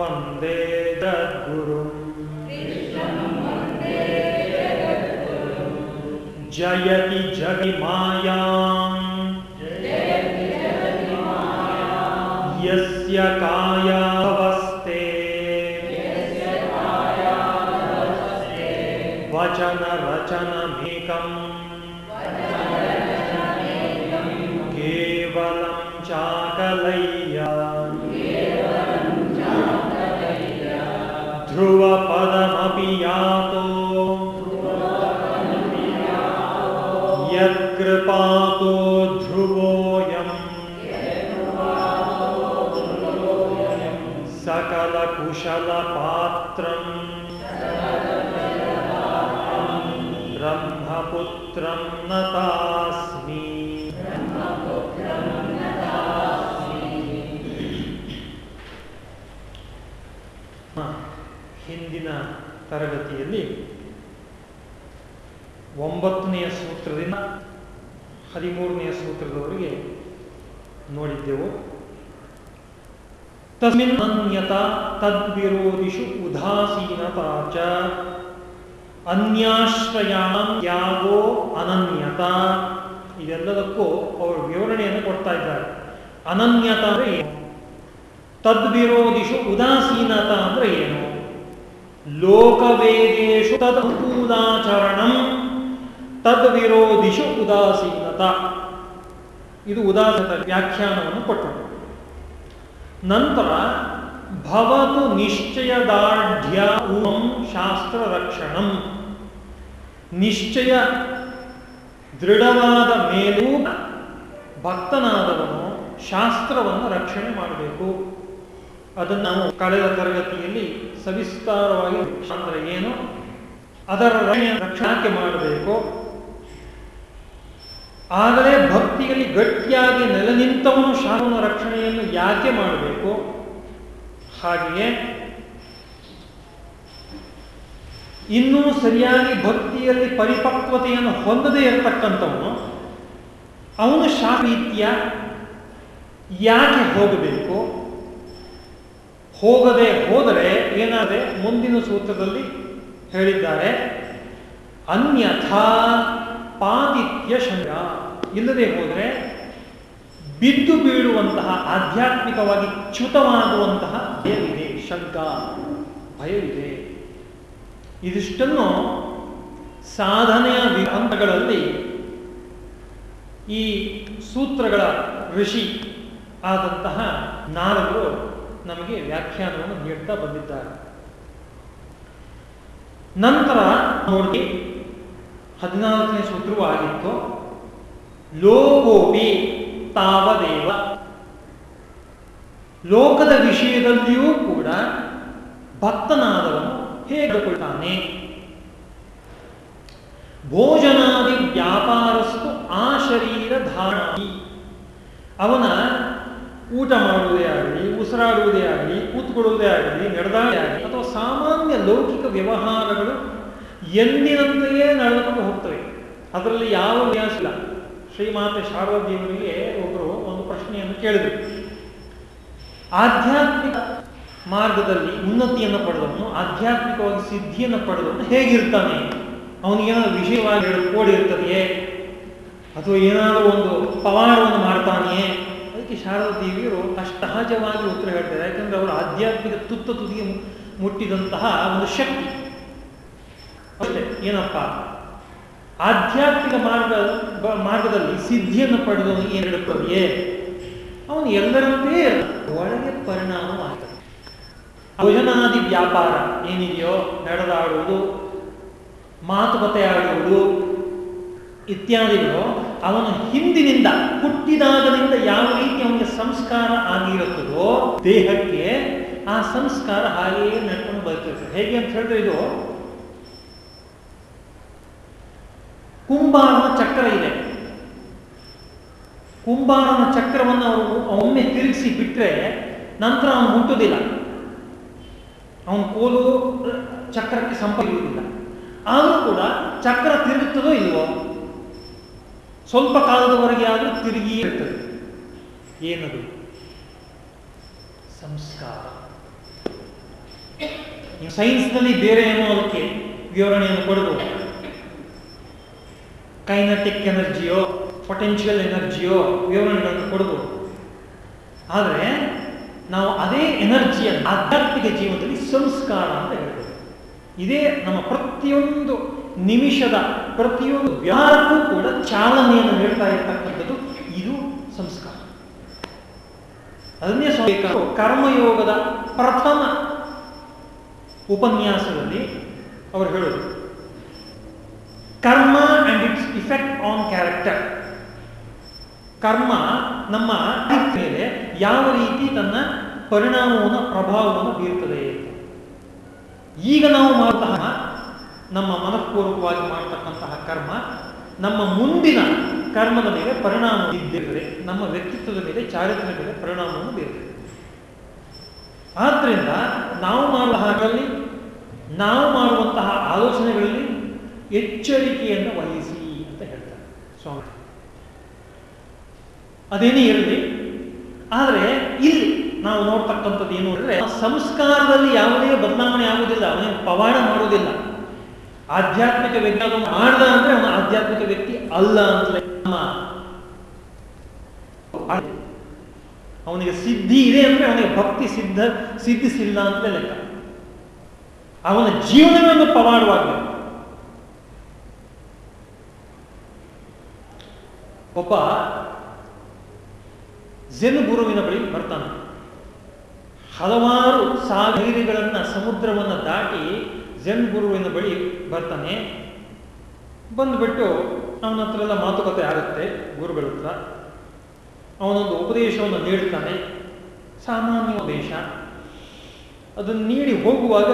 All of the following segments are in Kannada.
वंदे जद्गुरुम् जयति जगिमायाम्। यस्य कायावस्ते। वचनरचनमेकम् यत्कृपातो ध्रुवोऽयम् सकलकुशलपात्रम् ब्रह्मपुत्रं नतास्मि ಹಿಂದಿನ ತರಗತಿಯಲ್ಲಿ ಒಂಬತ್ತನೆಯ ಸೂತ್ರದಿಂದ ಹದಿಮೂರನೆಯ ಸೂತ್ರದವರೆಗೆ ನೋಡಿದ್ದೆವು. ತಸ್ಮಿನ್ ಅನ್ಯತ ತದ್ವಿರೋಧಿಷು ಉದಾಸೀನತಾ ಚ. ಅನ್ಯಾಶ್ರಯಾಣ ತ್ಯಾಗೋ ಅನನ್ಯತ. ಇದೆಲ್ಲದಕ್ಕೂ ಅವರು ವಿವರಣೆಯನ್ನು ಕೊಡ್ತಾ ಇದ್ದಾರೆ. ಅನನ್ಯತ ಅಂದ್ರೆ ಏನು? ತದ್ವಿರೋಧಿಷು ಉದಾಸೀನತ ಅಂದ್ರೆ ಏನು? ಲೋಕವೇದೇಶು ತದನುಕೂಲಾಚರಣಂ. ತದ್ವಿರೋಧಿಷು ಉದಾಸೀನತ. ಇದು ಉದಾಸೀನತ ವ್ಯಾಖ್ಯಾನವನ್ನು ಕೊಟ್ಟರು ನಂತರ ಭವತು ನಿಶ್ಚಯದಾಢ್ಯ ಊಹಂ ಶಾಸ್ತ್ರ ರಕ್ಷಣಂ ನಿಶ್ಚಯ ದೃಢವಾದ ಮೇಲೂ ಭಕ್ತನಾದವನು ಶಾಸ್ತ್ರವನ್ನು ರಕ್ಷಣೆ ಮಾಡಬೇಕು. ಅದನ್ನು ನಾವು ಕಳೆದ ತರಗತಿಯಲ್ಲಿ ಸವಿಸ್ತಾರವಾಗಿ ಅಂದರೆ ಏನು? ಅದರ ರಕ್ಷಣೆ ಮಾಡಬೇಕು? ಆಗಲೇ ಭಕ್ತಿಯಲ್ಲಿ ಗಟ್ಟಿಯಾಗಿ ನೆಲೆ ನಿಂತವನು ಶಾಮನ ರಕ್ಷಣೆಯನ್ನು ಯಾಕೆ ಮಾಡಬೇಕು? ಹಾಗೆಯೇ ಇನ್ನೂ ಸರಿಯಾಗಿ ಭಕ್ತಿಯಲ್ಲಿ ಪರಿಪಕ್ವತೆಯನ್ನು ಹೊಂದದೇ ಇರತಕ್ಕಂಥವನು, ಅವನು ಶಾರೀತ್ಯ ಯಾಕೆ ಹೋಗಬೇಕು? ಹೋಗದೆ ಹೋದರೆ ಏನಾದರೆ ಮುಂದಿನ ಸೂತ್ರದಲ್ಲಿ ಹೇಳಿದ್ದಾರೆ, ಅನ್ಯಥಾ ಪಾದಿತ್ಯ ಶಂಗ. ಇಲ್ಲದೆ ಹೋದರೆ ಬಿದ್ದು ಬೀಳುವಂತಹ ಆಧ್ಯಾತ್ಮಿಕವಾಗಿ ಚ್ಯುತವಾಗುವಂತಹ ಭಯವಿದೆ, ಶಂಕ, ಭಯವಿದೆ. ಇದಿಷ್ಟನ್ನು ಸಾಧನೆಯ ಹಂತಗಳಲ್ಲಿ ಈ ಸೂತ್ರಗಳ ಋಷಿ ಆದಂತಹ ನಾರದರು ನಮಗೆ ವ್ಯಾಖ್ಯಾನವನ್ನು ನೀಡ್ತಾ ಬಂದಿದ್ದಾರೆ. ನಂತರ ನೋಡಿ ಹದಿನಾಲ್ಕನೇ ಸೂತ್ರವೂ ಆಗಿತ್ತು ಲೋಕೋಪಿ ತಾವದೇವ. ಲೋಕದ ವಿಷಯದಲ್ಲಿಯೂ ಕೂಡ ಭಕ್ತನಾದವನು ಹೇಗಿಕೊಳ್ಳುತ್ತಾನೆ ಭೋಜನಾದಿ ವ್ಯಾಪಾರಸ್ತು ಆ ಶರೀರ ಧಾರಣಿ ಅವನ ಊಟ ಮಾಡುವುದೇ ಆಗಲಿ, ಉಸಿರಾಡುವುದೇ ಆಗಲಿ, ಕೂತ್ಕೊಳ್ಳುವುದೇ ಆಗಲಿ ನಡೆದಾಡೇ ಆಗಲಿ, ಅಥವಾ ಸಾಮಾನ್ಯ ಲೌಕಿಕ ವ್ಯವಹಾರಗಳು ಎಂದಿನಂತೆಯೇ ನಡೆದುಕೊಂಡು ಹೋಗ್ತವೆ? ಅದರಲ್ಲಿ ಯಾವ ವ್ಯಾಸ ಇಲ್ಲ. ಶ್ರೀಮಾತೆ ಶಾರದೇವರಿಗೆ ಒಬ್ಬರು ಒಂದು ಪ್ರಶ್ನೆಯನ್ನು ಕೇಳಿದರು. ಆಧ್ಯಾತ್ಮಿಕ ಮಾರ್ಗದಲ್ಲಿ ಉನ್ನತಿಯನ್ನು ಪಡೆದವನು, ಆಧ್ಯಾತ್ಮಿಕವಾಗಿ ಸಿದ್ಧಿಯನ್ನು ಪಡೆದವನು ಹೇಗಿರ್ತಾನೆ? ಅವನಿಗೇನಾದ್ರು ವಿಷಯವಾಗಿ ಓಡಿರ್ತದೆಯೇ ಅಥವಾ ಏನಾದರೂ ಒಂದು ಪವಾಡವನ್ನು ಮಾಡ್ತಾನೆಯೇ? ಅದಕ್ಕೆ ಶಾರದಾ ದೇವಿಯರು ಅಷ್ಟಹಜವಾಗಿ ಉತ್ತರ ಹೇಳ್ತಾರೆ. ಯಾಕಂದ್ರೆ ಅವರು ಆಧ್ಯಾತ್ಮಿಕ ತುತ್ತ ತುದಿಗೆ ಮುಟ್ಟಿದಂತಹ ಒಂದು ಶಕ್ತಿ. ಅಷ್ಟೇ ಏನಪ್ಪ? ಆಧ್ಯಾತ್ಮಿಕ ಮಾರ್ಗ, ಮಾರ್ಗದಲ್ಲಿ ಸಿದ್ಧಿಯನ್ನು ಪಡೆದವನು ಹೇಳುತ್ತವೆಯೇ ಅವನು ಎಲ್ಲರಂತೆಯೇ ಒಳಗೆ ಪರಿಣಾಮವಾಗ್ತದೆ ಭೋಜನಾದಿ ವ್ಯಾಪಾರ ಏನಿದೆಯೋ, ನಡೆದಾಡುವುದು, ಮಾತುಕತೆ ಆಡುವುದು ಇತ್ಯಾದಿಗಳು ಅವನು ಹಿಂದಿನಿಂದ, ಹುಟ್ಟಿದಾಗಲಿಂದ ಯಾವ ರೀತಿ ಅವನಿಗೆ ಸಂಸ್ಕಾರ ಆಗಿರುತ್ತದೋ, ದೇಹಕ್ಕೆ ಆ ಸಂಸ್ಕಾರ ಹಾಗೆಯೇ ನಡ್ಕೊಂಡು ಬರ್ತಿರ್ತದೆ ಹೇಗೆ ಅಂತ ಹೇಳಿದ್ರೆ ಇದು ಕುಂಬಾರನ ಚಕ್ರ ಇದೆ. ಕುಂಬಾರನ ಚಕ್ರವನ್ನು ಅವನು ಒಮ್ಮೆ ತಿರುಗಿಸಿ ಬಿಟ್ಟರೆ ನಂತರ ಅವನು ಹುಟ್ಟುವುದಿಲ್ಲ ಅವನ ಕೋಲು ಚಕ್ರಕ್ಕೆ ಸಂಪರ್ಕಿರುವುದಿಲ್ಲ ಆದರೂ ಕೂಡ ಚಕ್ರ ತಿರುಗುತ್ತದೋ ಇಲ್ವೋ, ಸ್ವಲ್ಪ ಕಾಲದವರೆಗೆ ಆದರೂ ತಿರುಗಿ ಇರ್ತದೆ ಏನದು? ಸಂಸ್ಕಾರ. ಸೈನ್ಸ್ನಲ್ಲಿ ಬೇರೆ ಏನೋ ಅದಕ್ಕೆ ವಿವರಣೆಯನ್ನು ಕೊಡಬಹುದು. ಕೈನಟಿಕ್ ಎನರ್ಜಿಯೋ ಪೊಟೆನ್ಷಿಯಲ್ ಎನರ್ಜಿಯೋ ವಿವರಣೆಗಳನ್ನು ಕೊಡಬಹುದು ಆದರೆ ನಾವು ಅದೇ ಎನರ್ಜಿಯ ಆಧ್ಯಾತ್ಮಿಕ ಜೀವನದಲ್ಲಿ ಸಂಸ್ಕಾರ ಅಂತ ಹೇಳ್ಬೋದು. ಇದೇ ನಮ್ಮ ಪ್ರತಿಯೊಂದು ನಿಮಿಷದ, ಪ್ರತಿಯೊಂದು ವ್ಯವಹಾರಕ್ಕೂ ಕೂಡ ಚಾಲನೆಯನ್ನು ಹೇಳ್ತಾ ಇರ್ತಕ್ಕಂಥದ್ದು ಇದು ಸಂಸ್ಕಾರ. ಅದನ್ನೇ ಸ್ವಾಮಿ ಕರ್ಮಯೋಗದ ಪ್ರಥಮ ಉಪನ್ಯಾಸದಲ್ಲಿ ಅವರು ಹೇಳೋದು. Karma and its effect on character ಕರ್ಮ ನಮ್ಮ ಮೇಲೆ ಯಾವ ರೀತಿ ತನ್ನ ಪರಿಣಾಮವನ್ನು, ಪ್ರಭಾವವನ್ನು ಬೀರುತ್ತದೆ ಈಗ ನಾವು ಮಾಡುವಂತಹ ನಮ್ಮ ಮನಃಪೂರ್ವಕವಾಗಿ ಮಾಡತಕ್ಕಂತಹ ಕರ್ಮ, ನಮ್ಮ ಮುಂದಿನ ಕರ್ಮದ ಮೇಲೆ ಪರಿಣಾಮ ಬೀರುತ್ತದೆ ನಮ್ಮ ವ್ಯಕ್ತಿತ್ವದ ಮೇಲೆ, ಚಾರಿತ್ರ್ಯದ ಮೇಲೆ ಪರಿಣಾಮವನ್ನು ಬೀರುತ್ತದೆ ಆದ್ದರಿಂದ ನಾವು ಮಾಡುವ ಹಾಗಲ್ಲಿ, ನಾವು ಮಾಡುವಂತಹ ಆಲೋಚನೆಗಳಲ್ಲಿ ಎಚ್ಚರಿಕೆಯನ್ನು ವಹಿಸಿ ಅಂತ ಹೇಳ್ತಾರೆ ಸ್ವಾಮಿ. ಅದೇನೇ ಇರಲಿ, ಆದರೆ ಇಲ್ಲಿ ನಾವು ನೋಡ್ತಕ್ಕಂಥದ್ದು ಏನು ಅಂದರೆ ಸಂಸ್ಕಾರದಲ್ಲಿ ಯಾವುದೇ ಬದಲಾವಣೆ ಆಗುವುದಿಲ್ಲ, ಅವನೇ ಪವಾಡ ಮಾಡುವುದಿಲ್ಲ. ಆಧ್ಯಾತ್ಮಿಕ ವ್ಯಕ್ತಿ ಮಾಡ್ದ ಅಂದ್ರೆ ಅವನ ಆಧ್ಯಾತ್ಮಿಕ ವ್ಯಕ್ತಿ ಅಲ್ಲ ಅಂತಲೇ ನಮ್ಮ ಅವನಿಗೆ ಸಿದ್ಧಿ ಇದೆ ಅಂದ್ರೆ ಅವನಿಗೆ ಭಕ್ತಿ ಸಿದ್ಧ, ಸಿದ್ಧಿಸಿಲ್ಲ ಅಂತಲೇ ಲೆಕ್ಕ. ಅವನ ಜೀವನವನ್ನು ಪವಾಡವಾಗಬೇಕು. ಒಬ್ಬ ಜೆನ್ ಗುರುವಿನ ಬಳಿ ಬರ್ತಾನೆ. ಹಲವಾರು ಸಾಗರಿಗಳನ್ನ, ಸಮುದ್ರವನ್ನು ದಾಟಿ ಜೆನ್ ಗುರುವಿನ ಬಳಿ ಬರ್ತಾನೆ. ಬಂದ್ಬಿಟ್ಟು ಅವನ ಹತ್ರ ಎಲ್ಲ ಮಾತುಕತೆ ಆಗುತ್ತೆ ಗುರುಗಳ ಹತ್ರ. ಅವನೊಂದು ಉಪದೇಶವನ್ನು ನೀಡ್ತಾನೆ. ಸಾಮಾನ್ಯ ಉಪದೇಶ. ಅದನ್ನು ನೀಡಿ ಹೋಗುವಾಗ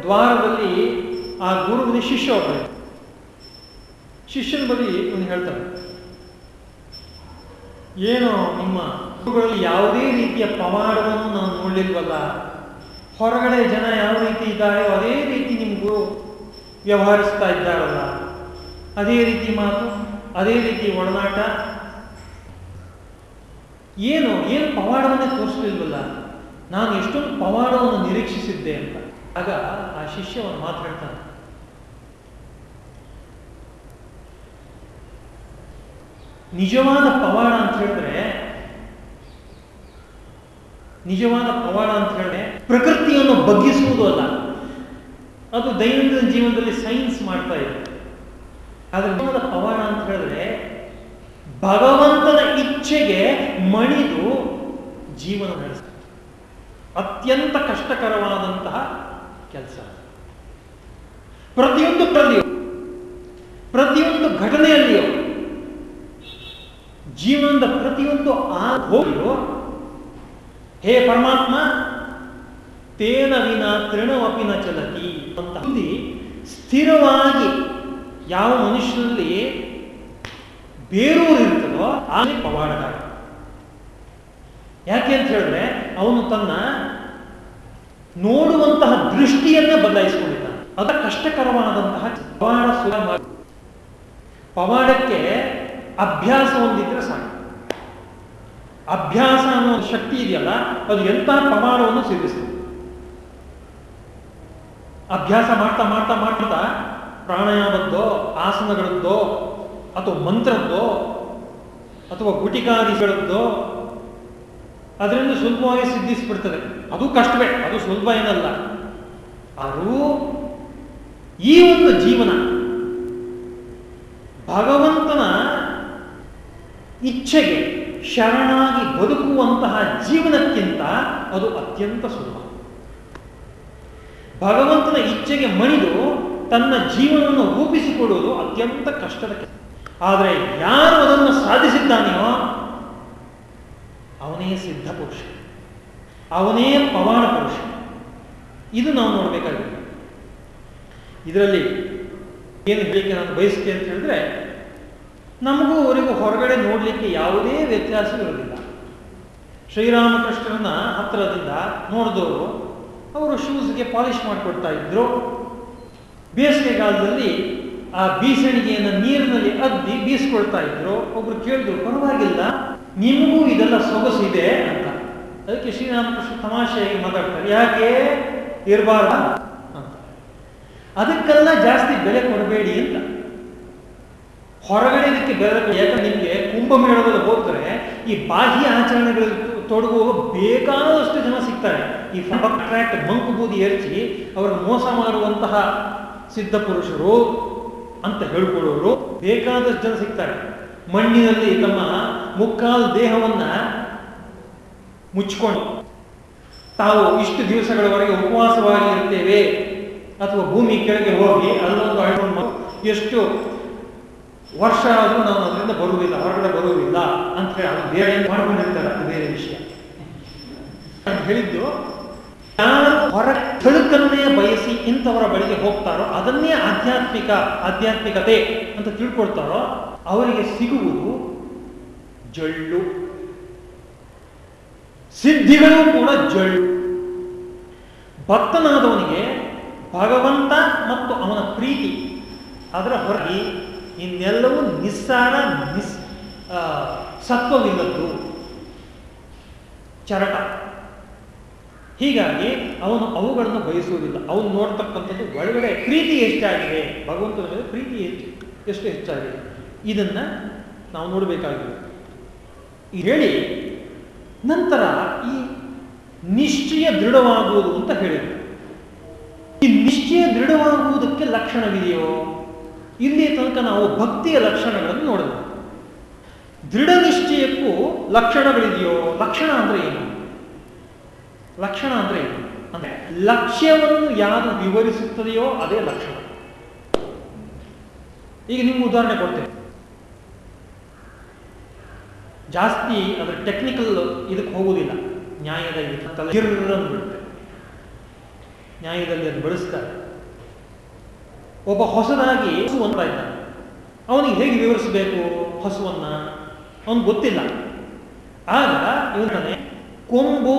ದ್ವಾರದಲ್ಲಿ ಆ ಗುರುವಿನ ಶಿಷ್ಯ ಒಬ್ಬ ಶಿಷ್ಯನ ಬಳಿ ಇವನು ಹೇಳ್ತಾನೆ ಏನು ನಿಮ್ಮ ಗುರುಗಳಲ್ಲಿ ಯಾವುದೇ ರೀತಿಯ ಪವಾಡವನ್ನು ನಾವು ನೋಡಲಿಲ್ವಲ್ಲ ಹೊರಗಡೆ ಜನ ಯಾವ ರೀತಿ ಇದ್ದಾರೋ ಅದೇ ರೀತಿ ನಿಮ್ಮ ಗುರು ವ್ಯವಹರಿಸ್ತಾ ಇದ್ದಾರಲ್ಲ. ಅದೇ ರೀತಿ ಮಾತು, ಅದೇ ರೀತಿ ಒಡನಾಟ. ಏನು ಏನು ಪವಾಡವನ್ನೇ ತೋರಿಸಲಿಲ್ವಲ್ಲ. ನಾನು ಎಷ್ಟೊಂದು ಪವಾಡವನ್ನು ನಿರೀಕ್ಷಿಸಿದ್ದೆ ಅಂತ. ಆಗ ಆ ಶಿಷ್ಯವನ್ನು ಮಾತಾಡ್ತಾನೆ ನಿಜವಾದ ಪವಾಡ ಅಂತ ಹೇಳಿದ್ರೆ, ನಿಜವಾದ ಪವಾಡ ಅಂತ ಹೇಳಿದ್ರೆ ಪ್ರಕೃತಿಯನ್ನು ಬಗ್ಗಿಸುವುದು ಅಲ್ಲ. ಅದು ದೈನಂದಿನ ಜೀವನದಲ್ಲಿ ಸೈನ್ಸ್ ಮಾಡ್ತಾ ಇದೆ. ಆದರೆ ನಿಜವಾದ ಪವಾಡ ಅಂತ ಹೇಳಿದ್ರೆ ಭಗವಂತನ ಇಚ್ಛೆಗೆ ಮಣಿದು ಜೀವನ ನಡೆಸ ಅತ್ಯಂತ ಕಷ್ಟಕರವಾದಂತಹ ಕೆಲಸ. ಪ್ರತಿಯೊಂದು ಪ್ರತಿಯೊಂದು ಪ್ರತಿಯೊಂದು ಘಟನೆಯಲ್ಲಿಯೂ ಜೀವನದ ಪ್ರತಿಯೊಂದು ಆ ಹೋಗಿರೋ ಹೇ ಪರಮಾತ್ಮ, ತೇನ ವಿನ ತೃಣವಪಿನ ಚಲತಿ ಅಂತ ಇಲ್ಲಿ ಸ್ಥಿರವಾಗಿ ಯಾವ ಮನುಷ್ಯನಲ್ಲಿ ಬೇರೂರು ಇರ್ತದೋ ಆನೆ ಪವಾಡಗಾರ ಯಾಕೆ ಅಂತ ಹೇಳಿದ್ರೆ ಅವನು ತನ್ನ ನೋಡುವಂತಹ ದೃಷ್ಟಿಯನ್ನ ಬದಲಾಯಿಸಿಕೊಂಡಿದ್ದಾನೆ. ಅದ ಕಷ್ಟಕರವಾದಂತಹ ಪವಾಡ ಸುಲಭ. ಪವಾಡಕ್ಕೆ ಅಭ್ಯಾಸ ಹೊಂದಿದ್ರೆ ಸಾಕು. ಅಭ್ಯಾಸ ಅನ್ನೋ ಶಕ್ತಿ ಇದೆಯಲ್ಲ, ಅದು ಎಂಥ ಪ್ರಮಾಣವನ್ನು ಸಿದ್ಧಿಸ್ತದೆ ಅಭ್ಯಾಸ ಮಾಡ್ತಾ ಮಾಡ್ತಾ ಮಾಡ್ತಾ ಪ್ರಾಣಾಯಾಮದ್ದೋ, ಆಸನಗಳದ್ದೋ, ಅಥವಾ ಮಂತ್ರದ್ದೋ, ಅಥವಾ ಗುಟಿಕಾದಿಗಳದ್ದೋ, ಅದರಿಂದ ಸುಲಭವಾಗಿ ಸಿದ್ಧಿಸಿಬಿಡ್ತದೆ. ಅದು ಕಷ್ಟವೇ, ಅದು ಸುಲಭ ಏನಲ್ಲ. ಆದರೂ ಈ ಒಂದು ಜೀವನ ಭಗವಂತನ ಇಚ್ಛೆಗೆ ಶರಣಾಗಿ ಬದುಕುವಂತಹ ಜೀವನಕ್ಕಿಂತ ಅದು ಅತ್ಯಂತ ಸುಲಭ. ಭಗವಂತನ ಇಚ್ಛೆಗೆ ಮಣಿದು ತನ್ನ ಜೀವನವನ್ನು ರೂಪಿಸಿಕೊಳ್ಳುವುದು ಅತ್ಯಂತ ಕಷ್ಟದ ಕೆಲಸ. ಆದರೆ ಯಾರು ಅದನ್ನು ಸಾಧಿಸಿದ್ದಾನೆಯೋ ಅವನೇ ಸಿದ್ಧ ಪುರುಷ. ಅವನೇ ಪವಾಡ ಪುರುಷ. ಇದು ನಾವು ನೋಡಬೇಕಾಗಿದೆ. ಇದರಲ್ಲಿ ಏನು ಹೇಳಿಕೆ ನಾನು ಬಯಸ್ತೆ ಅಂತ ಹೇಳಿದ್ರೆ ನಮಗೂ ಅವರಿಗೂ ಹೊರಗಡೆ ನೋಡಲಿಕ್ಕೆ ಯಾವುದೇ ವ್ಯತ್ಯಾಸವಿರಲಿಲ್ಲ ಶ್ರೀರಾಮಕೃಷ್ಣರನ್ನ ಹತ್ತಿರದಿಂದ ನೋಡಿದವರು ಅವರು ಶೂಸ್ಗೆ ಪಾಲಿಶ್ ಮಾಡಿಕೊಡ್ತಾ ಇದ್ರು. ಬೇಸಿಗೆಗಾಲದಲ್ಲಿ ಆ ಬೀಸಣಿಗೆಯನ್ನು ನೀರಿನಲ್ಲಿ ಅದ್ದಿ ಬೀಸ್ಕೊಳ್ತಾ ಇದ್ರು. ಒಬ್ರು ಕೇಳಿದ್ರು, ಪರವಾಗಿಲ್ಲ, ನಿಮಗೂ ಇದೆಲ್ಲ ಸೊಗಸಿದೆ ಅಂತ. ಅದಕ್ಕೆ ಶ್ರೀರಾಮಕೃಷ್ಣ ತಮಾಷೆಯಾಗಿ ಮಾತಾಡ್ತಾರೆ, ಯಾಕೆ? ಇರಬಾರ್ದ? ಅಂತ. ಅದಕ್ಕೆಲ್ಲ ಜಾಸ್ತಿ ಬೆಲೆ ಕೊಡಬೇಡಿ ಅಂತ. ಹೊರಗಡೆ ಇದಕ್ಕೆ ಬೆಲೆ ಯಾಕಂದ್ರೆ ನಿಮಗೆ ಕುಂಭಮೇಳದಲ್ಲಿ ಹೋದ್ರೆ ಈ ಬಾಹ್ಯ ಆಚರಣೆಗಳಲ್ಲಿ ತೊಡಗುವ ಬೇಕಾದಷ್ಟು ಜನ ಸಿಗ್ತಾರೆ. ಈ ಟ್ರ್ಯಾಕ್ಟ್ ಮಂಕು ಬೂದಿ ಎರಚಿ ಅವರ ಮೋಸ ಮಾಡುವಂತಹ ಸಿದ್ಧ ಪುರುಷರು ಅಂತ ಹೇಳ್ಕೊಳ್ಳೋರು ಬೇಕಾದಷ್ಟು ಜನ ಸಿಗ್ತಾರೆ. ಮಣ್ಣಿನಲ್ಲಿ ತಮ್ಮ ಮುಕ್ಕಾಲು ದೇಹವನ್ನ ಮುಚ್ಕೊಂಡು ತಾವು ಇಷ್ಟು ದಿವಸಗಳವರೆಗೆ ಉಪವಾಸವಾಗಿ ಇರ್ತೇವೆ ಅಥವಾ ಭೂಮಿ ಕೆಳಗೆ ಹೋಗಿ ಅಲ್ಲೊಂದು ಅಳ್ಕೊಂಡು ಎಷ್ಟು ವರ್ಷ ಆದರೂ ನಾನು ಅದರಿಂದ ಬರುವುದಿಲ್ಲ, ಹೊರಗಡೆ ಬರುವುದಿಲ್ಲ ಅಂತ ಹೇಳಿ ಅದು ಬೇರೆ ಮಾಡ್ಕೊಂಡಿರ್ತಾರೆ, ಅದು ಬೇರೆ ವಿಷಯ. ಅಂತ ಹೇಳಿದ್ದು ನಾನು ಹೊರ ಥಳುಕನ್ನೇ ಬಯಸಿ ಇಂಥವರ ಬಳಿಗೆ ಹೋಗ್ತಾರೋ, ಅದನ್ನೇ ಆಧ್ಯಾತ್ಮಿಕ ಆಧ್ಯಾತ್ಮಿಕತೆ ಅಂತ ತಿಳ್ಕೊಳ್ತಾರೋ, ಅವರಿಗೆ ಸಿಗುವುದು ಜಳ್ಳು. ಸಿದ್ಧಿಗಳು ಕೂಡ ಜಳ್ಳು. ಭಕ್ತನಾದವನಿಗೆ ಭಗವಂತ ಮತ್ತು ಅವನ ಪ್ರೀತಿ, ಅದರ ಹೊರಗೆ ಇನ್ನೆಲ್ಲವೂ ನಿಸ್ಸಾರ ನಿಸ್ ಸತ್ವವಿಲ್ಲದ್ದು. ಚರಟ. ಹೀಗಾಗಿ ಅವನು ಅವುಗಳನ್ನು ಬಯಸುವುದಿಲ್ಲ. ಅವನು ನೋಡ್ತಕ್ಕಂಥದ್ದು ಒಳಗಡೆ ಪ್ರೀತಿ ಎಷ್ಟಾಗಿದೆ, ಭಗವಂತನ ಮೇಲೆ ಪ್ರೀತಿ ಹೆಚ್ಚು ಎಷ್ಟು ಹೆಚ್ಚಾಗಿದೆ. ಇದನ್ನು ನಾವು ನೋಡಬೇಕಾಗಿದೆ. ಹೇಳಿ, ನಂತರ ಈ ನಿಶ್ಚಯ ದೃಢವಾಗುವುದು ಅಂತ ಹೇಳಿದರು. ಈ ನಿಶ್ಚಯ ದೃಢವಾಗುವುದಕ್ಕೆ ಲಕ್ಷಣವಿದೆಯೋ? ಇಲ್ಲಿಯ ತನಕ ನಾವು ಭಕ್ತಿಯ ಲಕ್ಷಣಗಳನ್ನು ನೋಡಬೇಕು ದೃಢ ನಿಶ್ಚಯಕ್ಕೂ ಲಕ್ಷಣಗಳಿದೆಯೋ, ಲಕ್ಷಣ ಅಂದ್ರೆ ಏನು? ಲಕ್ಷಣ ಅಂದ್ರೆ ಏನು? ಅಂದ್ರೆ ಲಕ್ಷ್ಯವನ್ನು ಯಾರು ವಿವರಿಸುತ್ತದೆಯೋ ಅದೇ ಲಕ್ಷಣ. ಈಗ ನಿಮ್ಗೆ ಉದಾಹರಣೆ ಕೊಡ್ತೇನೆ. ಜಾಸ್ತಿ ಅದರ ಟೆಕ್ನಿಕಲ್ ಇದಕ್ಕೆ ಹೋಗುವುದಿಲ್ಲ ನ್ಯಾಯದ ಗಿರ್ರನ್ನು ಬಿಡುತ್ತೆ. ನ್ಯಾಯದಲ್ಲಿ ಅದು ಬಳಸ್ತಾರೆ ಒಬ್ಬ ಹೊಸದಾಗಿ ಹಸುವನ್ನು ಇದ್ದಾನೆ ಅವನಿಗೆ ಹೇಗೆ ವಿವರಿಸಬೇಕು ಹಸುವನ್ನ? ಅವನು ಗೊತ್ತಿಲ್ಲ. ಆಗ ಇವನೇ ಕೊಂಬು,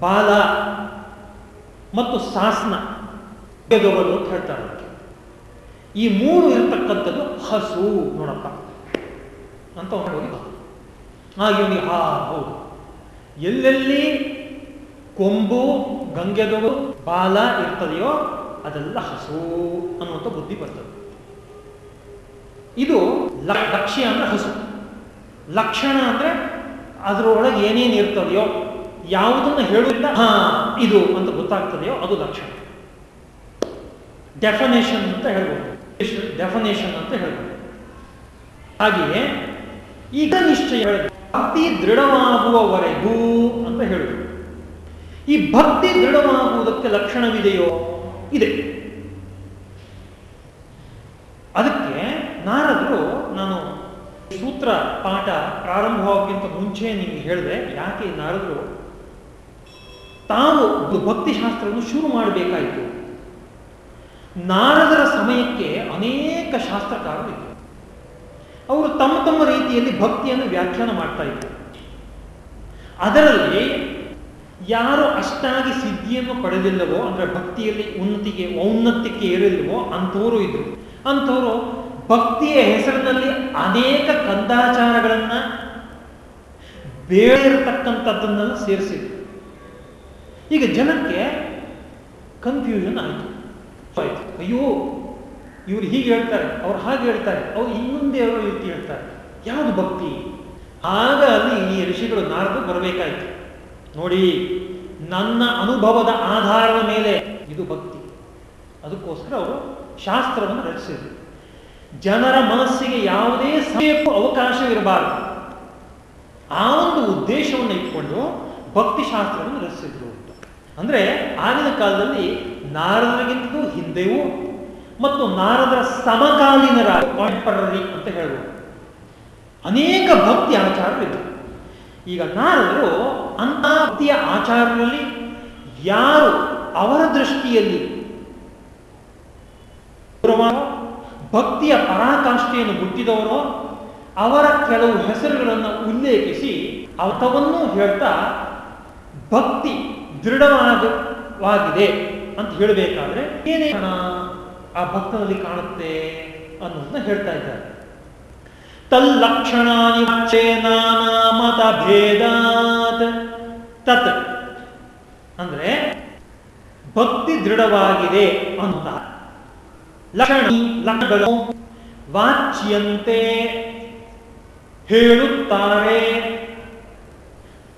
ಬಾಲ ಮತ್ತು ಸಾಸ್ನ ಬೆದವಲು ಅಂತ ಹೇಳ್ತಾರೆ ಈ ಮೂರು ಇರತಕ್ಕಂಥದ್ದು ಹಸು ನೋಡಪ್ಪ. ಅಂತ ಹೋಗಿ ಆಗ ಇವನಿಗೆ, ಹಾ, ಹೌದು. ಎಲ್ಲೆಲ್ಲಿ ಕೊಂಬು ಗಂಗೆದೊಳು ಬಾಲ ಇರ್ತದೆಯೋ ಅದೆಲ್ಲ ಹಸು ಅನ್ನುವಂಥ ಬುದ್ಧಿ ಬರ್ತದೆ. ಇದು ಲಕ್ಷ್ಯ ಅಂದ್ರೆ ಹಸು. ಲಕ್ಷಣ ಅಂದ್ರೆ ಅದರೊಳಗೆ ಏನೇನು ಇರ್ತದೆಯೋ, ಯಾವುದನ್ನು ಹೇಳುವುದಿಲ್ಲ, ಹಾ, ಇದು ಅಂತ ಗೊತ್ತಾಗ್ತದೆಯೋ, ಅದು ಲಕ್ಷಣ. ಡೆಫನೇಷನ್ ಅಂತ ಹೇಳ್ಬೋದು. ಡೆಫನೇಷನ್ ಅಂತ ಹೇಳ್ಬೋದು. ಹಾಗೆಯೇ ಈಗ ನಿಶ್ಚಯ ಭಕ್ತಿ ದೃಢವಾಗುವವರೆಗೂ ಅಂತ ಹೇಳುವುದು ಈ ಭಕ್ತಿ ದೃಢವಾಗುವುದಕ್ಕೆ ಲಕ್ಷಣವಿದೆಯೋ ಇದೆ. ಅದಕ್ಕೆ ನಾರದರು, ನಾನು ಸೂತ್ರ ಪಾಠ ಪ್ರಾರಂಭವಾಗಕ್ಕಿಂತ ಮುಂಚೆ ನಿಮಗೆ ಹೇಳಿದೆ, ಯಾಕೆ ನಾರದರು, ತಾವು ಭಕ್ತಿಶಾಸ್ತ್ರವನ್ನು ಶುರು ಮಾಡಬೇಕಾಯಿತು. ನಾರದರ ಸಮಯಕ್ಕೆ ಅನೇಕ ಶಾಸ್ತ್ರಕಾರರಿದ್ದರು ಅವರು ತಮ್ಮ ತಮ್ಮ ರೀತಿಯಲ್ಲಿ ಭಕ್ತಿಯನ್ನು ವ್ಯಾಖ್ಯಾನ ಮಾಡ್ತಾ ಇದ್ರು ಅದರಲ್ಲಿ ಯಾರು ಅಷ್ಟಾಗಿ ಸಿದ್ಧಿಯನ್ನು ಪಡೆದಿಲ್ಲವೋ, ಅಂದ್ರೆ ಭಕ್ತಿಯಲ್ಲಿ ಉನ್ನತಿಗೆ, ಔನ್ನತ್ಯಕ್ಕೆ ಏರಿಲ್ಲವೋ ಅಂಥವರು ಇದ್ರು. ಅಂಥವರು ಭಕ್ತಿಯ ಹೆಸರಿನಲ್ಲಿ ಅನೇಕ ಕಂದಾಚಾರಗಳನ್ನು ಬೇರೆ ಇರತಕ್ಕಂಥದ್ದನ್ನೆಲ್ಲ ಸೇರಿಸಿದ್ರು. ಈಗ ಜನಕ್ಕೆ ಕನ್ಫ್ಯೂಷನ್ ಆಯಿತು. ಆಯಿತು. ಅಯ್ಯೋ, ಇವರು ಹೀಗೆ ಹೇಳ್ತಾರೆ, ಅವ್ರು ಹಾಗೆ ಹೇಳ್ತಾರೆ, ಅವ್ರು ಇನ್ನೊಂದು ಯಾವ ರೀತಿ ಹೇಳ್ತಾರೆ. ಯಾವುದು ಭಕ್ತಿ? ಆಗ ಅಲ್ಲಿ ಈ ಋಷಿಗಳು ನಾರದು ಬರಬೇಕಾಯ್ತು. ನೋಡಿ, ನನ್ನ ಅನುಭವದ ಆಧಾರದ ಮೇಲೆ ಇದು ಭಕ್ತಿ. ಅದಕ್ಕೋಸ್ಕರ ಅವರು ಶಾಸ್ತ್ರವನ್ನು ರಚಿಸಿದರು. ಜನರ ಮನಸ್ಸಿಗೆ ಯಾವುದೇ ಸಮಯಕ್ಕೂ ಅವಕಾಶವಿರಬಾರದು. ಆ ಒಂದು ಉದ್ದೇಶವನ್ನು ಇಟ್ಕೊಂಡು ಭಕ್ತಿ ಶಾಸ್ತ್ರವನ್ನು ರಚಿಸಿದ್ರು ಅಂತ. ಅಂದ್ರೆ ಆಗಿನ ಕಾಲದಲ್ಲಿ ನಾರದರಿಗಿಂತಲೂ ಹಿಂದೆಯೂ ಮತ್ತು ನಾರದರ ಸಮಕಾಲೀನರ ಕಾಂಟೆಂಪರರಿ ಅಂತ ಹೇಳ್ಬೋದು. ಅನೇಕ ಭಕ್ತಿ ಆಚಾರಗಳಿವೆ ಈಗ ನಾರದರು ಅಂತಹ ಭಕ್ತಿಯ ಆಚಾರದಲ್ಲಿ ಯಾರು ಅವರ ದೃಷ್ಟಿಯಲ್ಲಿ ಭಕ್ತಿಯ ಪರಾಕಾಷ್ಠೆಯನ್ನು ಮುಟ್ಟಿದವರೋ, ಅವರ ಕೆಲವು ಹೆಸರುಗಳನ್ನು ಉಲ್ಲೇಖಿಸಿ ಅವತವನ್ನು ಹೇಳ್ತಾ ಭಕ್ತಿ ದೃಢವಾದವಾಗಿದೆ ಅಂತ ಹೇಳಬೇಕಾದ್ರೆ ಏನೇ ಆ ಭಕ್ತನಲ್ಲಿ ಕಾಣುತ್ತೆ ಅನ್ನೋದನ್ನ ಹೇಳ್ತಾ ಇದ್ದಾರೆ. ತಲ್ಲಕ್ಷಣಾನಿ ಮತ ಭೇದಾತ್ ತತ್ ಅಂದ್ರೆ ಭಕ್ತಿ ದೃಢವಾಗಿದೆ ಅಂತ. ಲಕ್ಷಣ ಲಕ್ಷಣಗಳು ವಾಚ್ಯಂತೆ ಹೇಳುತ್ತಾರೆ.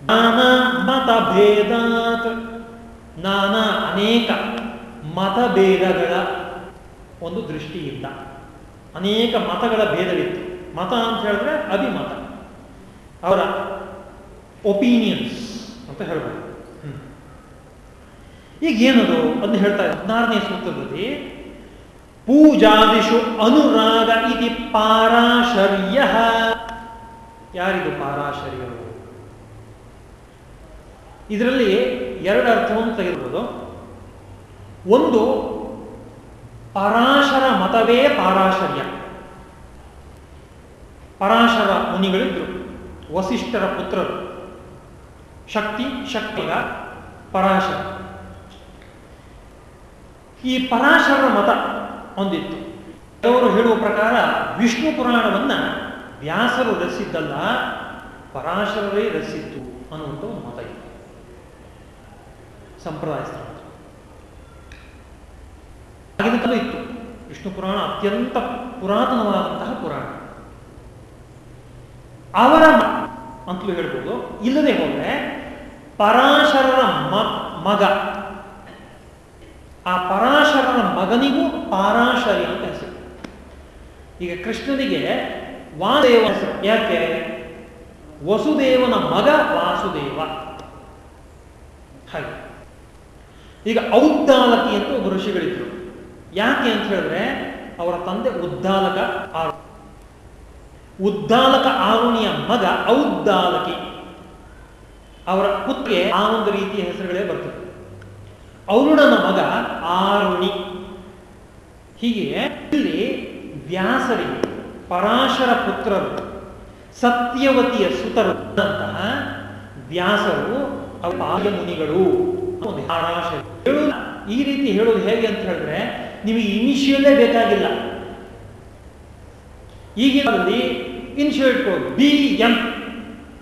ನಾನಾ ಮತಭೇದಾತ್ ನಾನಾ ಅನೇಕ ಮತಭೇದಗಳ ಒಂದು ದೃಷ್ಟಿಯಿಂದ ಅನೇಕ ಮತಗಳ ಭೇದವಿತ್ತು. ಮತ ಅಂತ ಹೇಳಿದ್ರೆ ಅಭಿಮತ. ಅವರ ಒಪೀನಿಯನ್ಸ್ ಅಂತ ಹೇಳ್ಬೋದು. ಈಗ ಏನದು ಅದನ್ನ ಹೇಳ್ತಾ ಹದಿನಾರನೇ ಸೂತ್ರದಲ್ಲಿ ಪೂಜಾದಿಶು ಅನುರಾಗ ಇತಿ ಪಾರಾಶರ್ಯ. ಯಾರಿದು ಪಾರಾಶರ್ಯರು ಇದರಲ್ಲಿ ಎರಡು ಅರ್ಥವನ್ನು ತೆಗೆದುಕೊಳ್ಳೋದು. ಒಂದು, ಪರಾಶರ ಮತವೇ ಪಾರಾಶರ್ಯ. ಪರಾಶರ ಮುನಿಗಳಿದ್ದರು ವಸಿಷ್ಠರ ಪುತ್ರರು. ಶಕ್ತಿ ಶಕ್ತಿಯ ಪರಾಶರ. ಈ ಪರಾಶರ ಮತ ಹೊಂದಿತ್ತು ಕೆಲವರು ಹೇಳುವ ಪ್ರಕಾರ ವಿಷ್ಣು ಪುರಾಣವನ್ನ ವ್ಯಾಸರು ರಚಿಸಿದ್ದಲ್ಲ, ಪರಾಶರರೇ ರಚಿಸಿತ್ತು ಅನ್ನುವಂಥ ಒಂದು ಮತ ಇದೆ ಸಂಪ್ರದಾಯ ಆಗಿನ ಇತ್ತು. ವಿಷ್ಣು ಪುರಾಣ ಅತ್ಯಂತ ಪುರಾತನವಾದಂತಹ ಪುರಾಣ. ಅವರ ಅಂತಲೂ ಹೇಳ್ಬೋದು. ಇಲ್ಲದೆ ಹೋದ್ರೆ ಪರಾಶರರ ಮಗ. ಆ ಪರಾಶರನ ಮಗನಿಗೂ ಪಾರಾಶರಿ ಅಂತ ಹೆಸರು. ಈಗ ಕೃಷ್ಣನಿಗೆ ವಾಸುದೇವ ಹೆಸರು. ಯಾಕೆ? ವಸುದೇವನ ಮಗ ವಾಸುದೇವ. ಹಾಗೆ. ಈಗ ಔದ್ದಾಲಕಿ ಅಂತ ಒಬ್ಬ ಋಷಿಗಳಿದ್ರು. ಯಾಕೆ ಅಂತ ಹೇಳಿದ್ರೆ ಅವರ ತಂದೆ ಉದ್ದಾಲಕ ಆರು ಉದ್ದಾಲಕ ಆರುಣಿಯ ಮಗ ಔದ್ದಾಲಕಿ. ಅವರ ಪುತ್ರಿಗೆ ಆ ಒಂದು ರೀತಿಯ ಹೆಸರುಗಳೇ ಬರ್ತದೆ. ಔರುಣನ ಮಗ ಆರುಣಿ. ಹೀಗೆ ಇಲ್ಲಿ ವ್ಯಾಸರಿಗೆ ಪರಾಶರ ಪುತ್ರರು, ಸತ್ಯವತಿಯ ಸುತರು ಅಂತಹ ವ್ಯಾಸರು ಆರ್ಯ ಮುನಿಗಳು ಈ ರೀತಿ ಹೇಳೋದು ಹೇಗೆ ಅಂತ ಹೇಳಿದ್ರೆ ನಿಮಗೆ ಇನಿಷಿಯಲ್ಲೇ ಬೇಕಾಗಿಲ್ಲ. ಈಗಿನಲ್ಲಿ ಇನಿಷಿಯಲ್ ಬಿ ಎಂ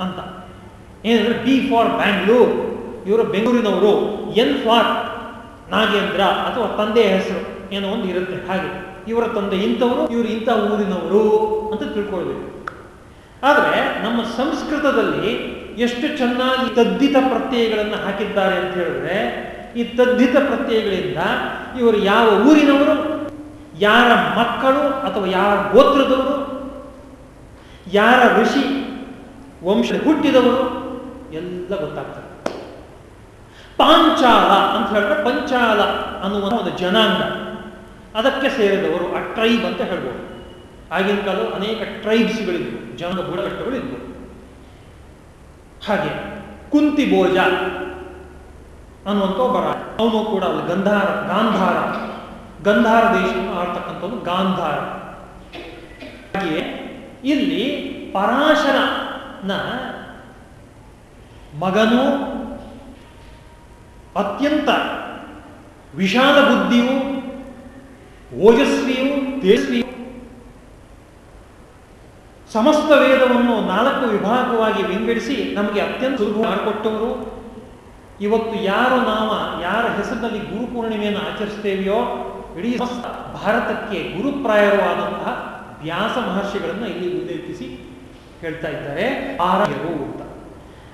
ಅಂತ. ಏನಂದ್ರೆ ಬಿ ಫಾರ್ ಬ್ಯಾಂಗ್ಳೂರ್ ಇವರು ಬೆಂಗಳೂರಿನವರು. ಎನ್ ಫಾರ್ ನಾಗೇಂದ್ರ ಅಥವಾ ತಂದೆಯ ಹೆಸರು ಏನೋ ಒಂದು ಇರುತ್ತೆ. ಹಾಗೆ. ಇವರ ತಂದೆ ಇಂಥವರು, ಇವರು ಇಂಥ ಊರಿನವರು ಅಂತ ತಿಳ್ಕೊಳ್ಬೇಕು. ಆದರೆ ನಮ್ಮ ಸಂಸ್ಕೃತದಲ್ಲಿ ಎಷ್ಟು ಚೆನ್ನಾಗಿ ತದ್ದಿತ ಪ್ರತ್ಯಯಗಳನ್ನು ಹಾಕಿದ್ದಾರೆ ಅಂತ ಹೇಳಿದ್ರೆ, ಈ ತದ್ದಿತ ಪ್ರತ್ಯಯಗಳಿಂದ ಇವರು ಯಾವ ಊರಿನವರು, ಯಾರ ಮಕ್ಕಳು ಅಥವಾ ಯಾರ ಗೋತ್ರದವರು ಯಾರ ಋಷಿ ವಂಶ ಹುಟ್ಟಿದವರು ಎಲ್ಲ ಗೊತ್ತಾಗ್ತದೆ. ಪಾಂಚಾಲ ಅಂತ ಹೇಳಿದ್ರೆ ಪಂಚಾಲ ಅನ್ನುವ ಒಂದು ಜನಾಂಗ. ಅದಕ್ಕೆ ಸೇರಿದವರು ಆ ಟ್ರೈಬ್ ಅಂತ ಹೇಳ್ಬೋದು. ಆಗಿನ ಕಾಲ ಅನೇಕ ಟ್ರೈಬ್ಸ್ಗಳಿದ್ವು ಜನ ಬುಡಕಟ್ಟುಗಳಿದ್ವು ಹಾಗೆ ಕುಂತಿ ಭೋಜ ಅನ್ನುವಂಥ ಒಬ್ಬ ಅವನು ಕೂಡ ಅಲ್ಲಿ ಗಂಧಾರ, ಗಾಂಧಾರ. ಗಂಧಾರ ದೇಶ ಆಡ್ತಕ್ಕಂಥದ್ದು ಗಾಂಧಾರ. ಹಾಗೆಯೇ ಇಲ್ಲಿ ಪರಾಶರನ ಮಗನು ಅತ್ಯಂತ ವಿಶಾಲ ಬುದ್ಧಿಯು, ಓಜಸ್ವಿಯು, ತೇಜಸ್ವಿಯು ಸಮಸ್ತ ವೇದವನ್ನು ನಾಲ್ಕು ವಿಭಾಗವಾಗಿ ವಿಂಗಡಿಸಿ ನಮಗೆ ಅತ್ಯಂತ ಸುಲಭ ಮಾಡಿಕೊಟ್ಟವರು. ಇವತ್ತು ಯಾರು ನಾಮ, ಯಾರ ಹೆಸರಿನಲ್ಲಿ ಗುರು ಪೂರ್ಣಿಮೆಯನ್ನು ಆಚರಿಸ್ತೇವೆಯೋ ಇಡೀ ಭಾರತಕ್ಕೆ ಗುರುಪ್ರಾಯವಾದಂತಹ ವ್ಯಾಸ ಮಹರ್ಷಿಗಳನ್ನು ಇಲ್ಲಿ ಉಲ್ಲೇಖಿಸಿ ಹೇಳ್ತಾ ಇದ್ದಾರೆ ಆರಾಧ್ಯರು ಅಂತ.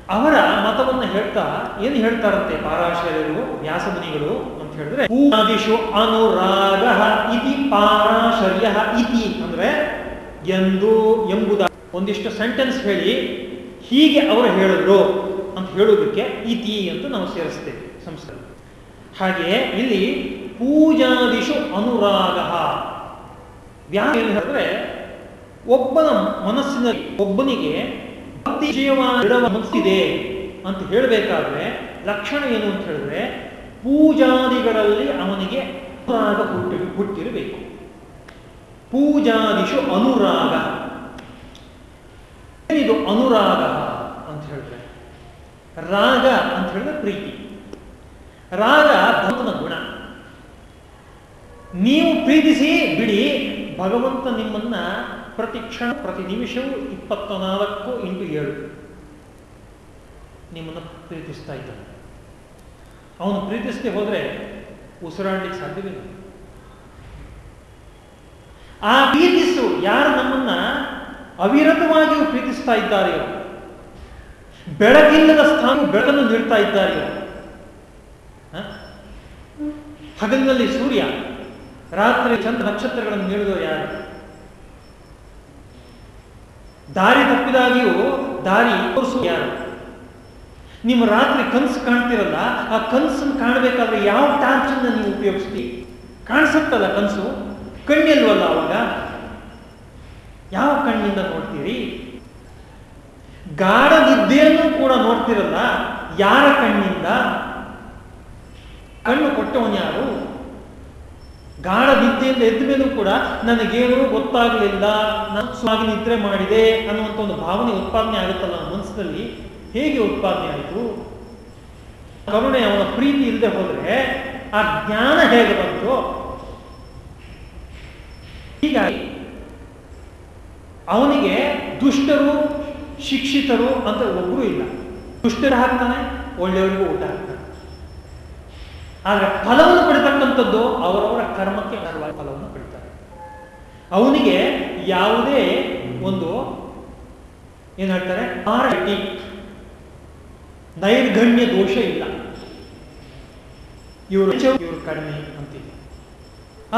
ಅವರ ಮತವನ್ನು ಹೇಳ್ತಾ ಏನು ಹೇಳ್ತಾರಂತೆ ಪಾರಾಶರ್ಯರು ವ್ಯಾಸಮುನಿಗಳು ಅಂತ ಹೇಳಿದ್ರೆ ಪೂರ್ಣಾದಿಶು ಅನುರಾಗ ಇತಿ ಪಾರಾಶರ್ಯ ಇತಿ ಅಂದ್ರೆ ಎಂದು ಎಂಬುದ ಒಂದಿಷ್ಟು ಸೆಂಟೆನ್ಸ್ ಹೇಳಿ ಹೀಗೆ ಅವರು ಹೇಳಿದ್ರು ಅಂತ ಹೇಳುವುದಕ್ಕೆ ಇತಿ ಅಂತ ನಾವು ಸೇರಿಸ್ತೇವೆ ಸಂಸ್ಕೃತ. ಹಾಗೆ ಇಲ್ಲಿ ಪೂಜಾದಿಶು ಅನುರಾಗ ವ್ಯಾಹ ಏನು ಹೇಳಿದ್ರೆ ಒಬ್ಬನ ಮನಸ್ಸಿನಲ್ಲಿ ಒಬ್ಬನಿಗೆ ಭಕ್ತಿ ಮನಸ್ಸಿದೆ ಅಂತ ಹೇಳಬೇಕಾದ್ರೆ ಲಕ್ಷಣ ಏನು ಅಂತ ಹೇಳಿದ್ರೆ ಪೂಜಾದಿಗಳಲ್ಲಿ ಅವನಿಗೆ ಅನುರಾಗ ಹುಟ್ಟಿ ಹುಟ್ಟಿರಬೇಕು. ಪೂಜಾದಿಶು ಅನುರಾಗ. ಇದು ಅನುರಾಗ ಅಂತ ಹೇಳಿದ್ರೆ? ರಾಗ ಅಂತ ಹೇಳಿದ್ರೆ ಪ್ರೀತಿ. ರಾಗ ಭಗವಂತನ ಗುಣ. ನೀವು ಪ್ರೀತಿಸಿ ಬಿಡಿ ಭಗವಂತ ನಿಮ್ಮನ್ನ ಪ್ರತಿ ಕ್ಷಣ, ಪ್ರತಿ ನಿಮಿಷವೂ ಇಪ್ಪತ್ತ ನಾಲ್ಕು ಇಂಟು ಏಳು ನಿಮ್ಮನ್ನು ಪ್ರೀತಿಸ್ತಾ ಇದ್ದಾನೆ. ಅವನು ಪ್ರೀತಿಸದೆ ಹೋದ್ರೆ ಉಸಿರಾಡ್ಲಿಕ್ಕೆ ಸಾಧ್ಯವಿಲ್ಲ. ಆ ಪ್ರೀತಿಸು ಯಾರು ನಮ್ಮನ್ನ ಅವಿರತವಾಗಿಯೂ ಪ್ರೀತಿಸ್ತಾ ಇದ್ದಾರೆಯೋ, ಬೆಳಕಿಲ್ಲದ ಸ್ಥಾನ ಬೆಳಕನ್ನು ನೀಡ್ತಾ ಇದ್ದಾರೆಯೋ ಹಗಲಿನಲ್ಲಿ ಸೂರ್ಯ ರಾತ್ರಿ ಚಂದ್ರ ನಕ್ಷತ್ರಗಳನ್ನು ನೀಡಿದ ಯಾರು? ದಾರಿ ತಪ್ಪಿದಾಗಿಯೂ ದಾರಿ ತೋರಿಸು ಯಾರು? ನಿಮ್ಮ ರಾತ್ರಿ ಕನಸು ಕಾಣ್ತಿರಲ್ಲ, ಆ ಕನಸನ್ನು ಕಾಣಬೇಕಾದ್ರೆ ಯಾವ ಟಾರ್ಚನ್ನ ನೀವು ಉಪಯೋಗಿಸ್ತೀವಿ ಕಾಣಿಸುತ್ತಲ್ಲ ಕನಸು? ಕಣ್ಣಿಲ್ವಲ್ಲ ಅವಾಗ? ಯಾವ ಕಣ್ಣಿಂದ ನೋಡ್ತೀರಿ? ಗಾಢ ನಿದ್ದೆಯನ್ನು ಕೂಡ ನೋಡ್ತಿರಲ್ಲ, ಯಾರ ಕಣ್ಣಿಂದ? ಕಣ್ಣು ಕೊಟ್ಟವನು ಯಾರು? ಗಾಢ ನಿದ್ದೆಯಿಂದ ಎದ್ದ ಮೇಲೂ ಕೂಡ ನನಗೇನೂ ಗೊತ್ತಾಗಲಿಲ್ಲ. ನಾನು ಸ್ವಾಗಿ ನಿದ್ರೆ ಮಾಡಿದೆ ಅನ್ನುವಂಥ ಒಂದು ಭಾವನೆ ಉತ್ಪಾದನೆ ಆಗುತ್ತಲ್ಲ ಮನಸ್ಸಿನಲ್ಲಿ? ಹೇಗೆ ಉತ್ಪಾದನೆ ಆಯಿತು? ಕರುಣೆ ಅವನ ಪ್ರೀತಿ ಇಲ್ಲದೆ ಹೋದರೆ ಆ ಜ್ಞಾನ ಹೇಗೆ ಬಂತು? ಹೀಗಾಗಿ ಅವನಿಗೆ ದುಷ್ಟರು, ಶಿಕ್ಷಿತರು ಅಂತ ಒಬ್ಬರು ಇಲ್ಲ. ದುಷ್ಟರು ಹಾಕ್ತಾನೆ ಒಳ್ಳೆಯವರಿಗೂ ಊಟ. ಆದ್ರೆ ಫಲವನ್ನು ಪಡಿತಕ್ಕಂಥದ್ದು ಅವರವರ ಕರ್ಮಕ್ಕೆ ಅನುವಾಗಿ ಫಲವನ್ನು ಪಡಿತಾರೆ ಅವನಿಗೆ ಯಾವುದೇ ಒಂದು ಏನು ಹೇಳ್ತಾರೆ ಆರಟಿ ನೈರ್ಗಣ್ಯ ದೋಷ ಇಲ್ಲ. ಇವರು ಇವರು ಕಡಿಮೆ ಅಂತಿದೆ.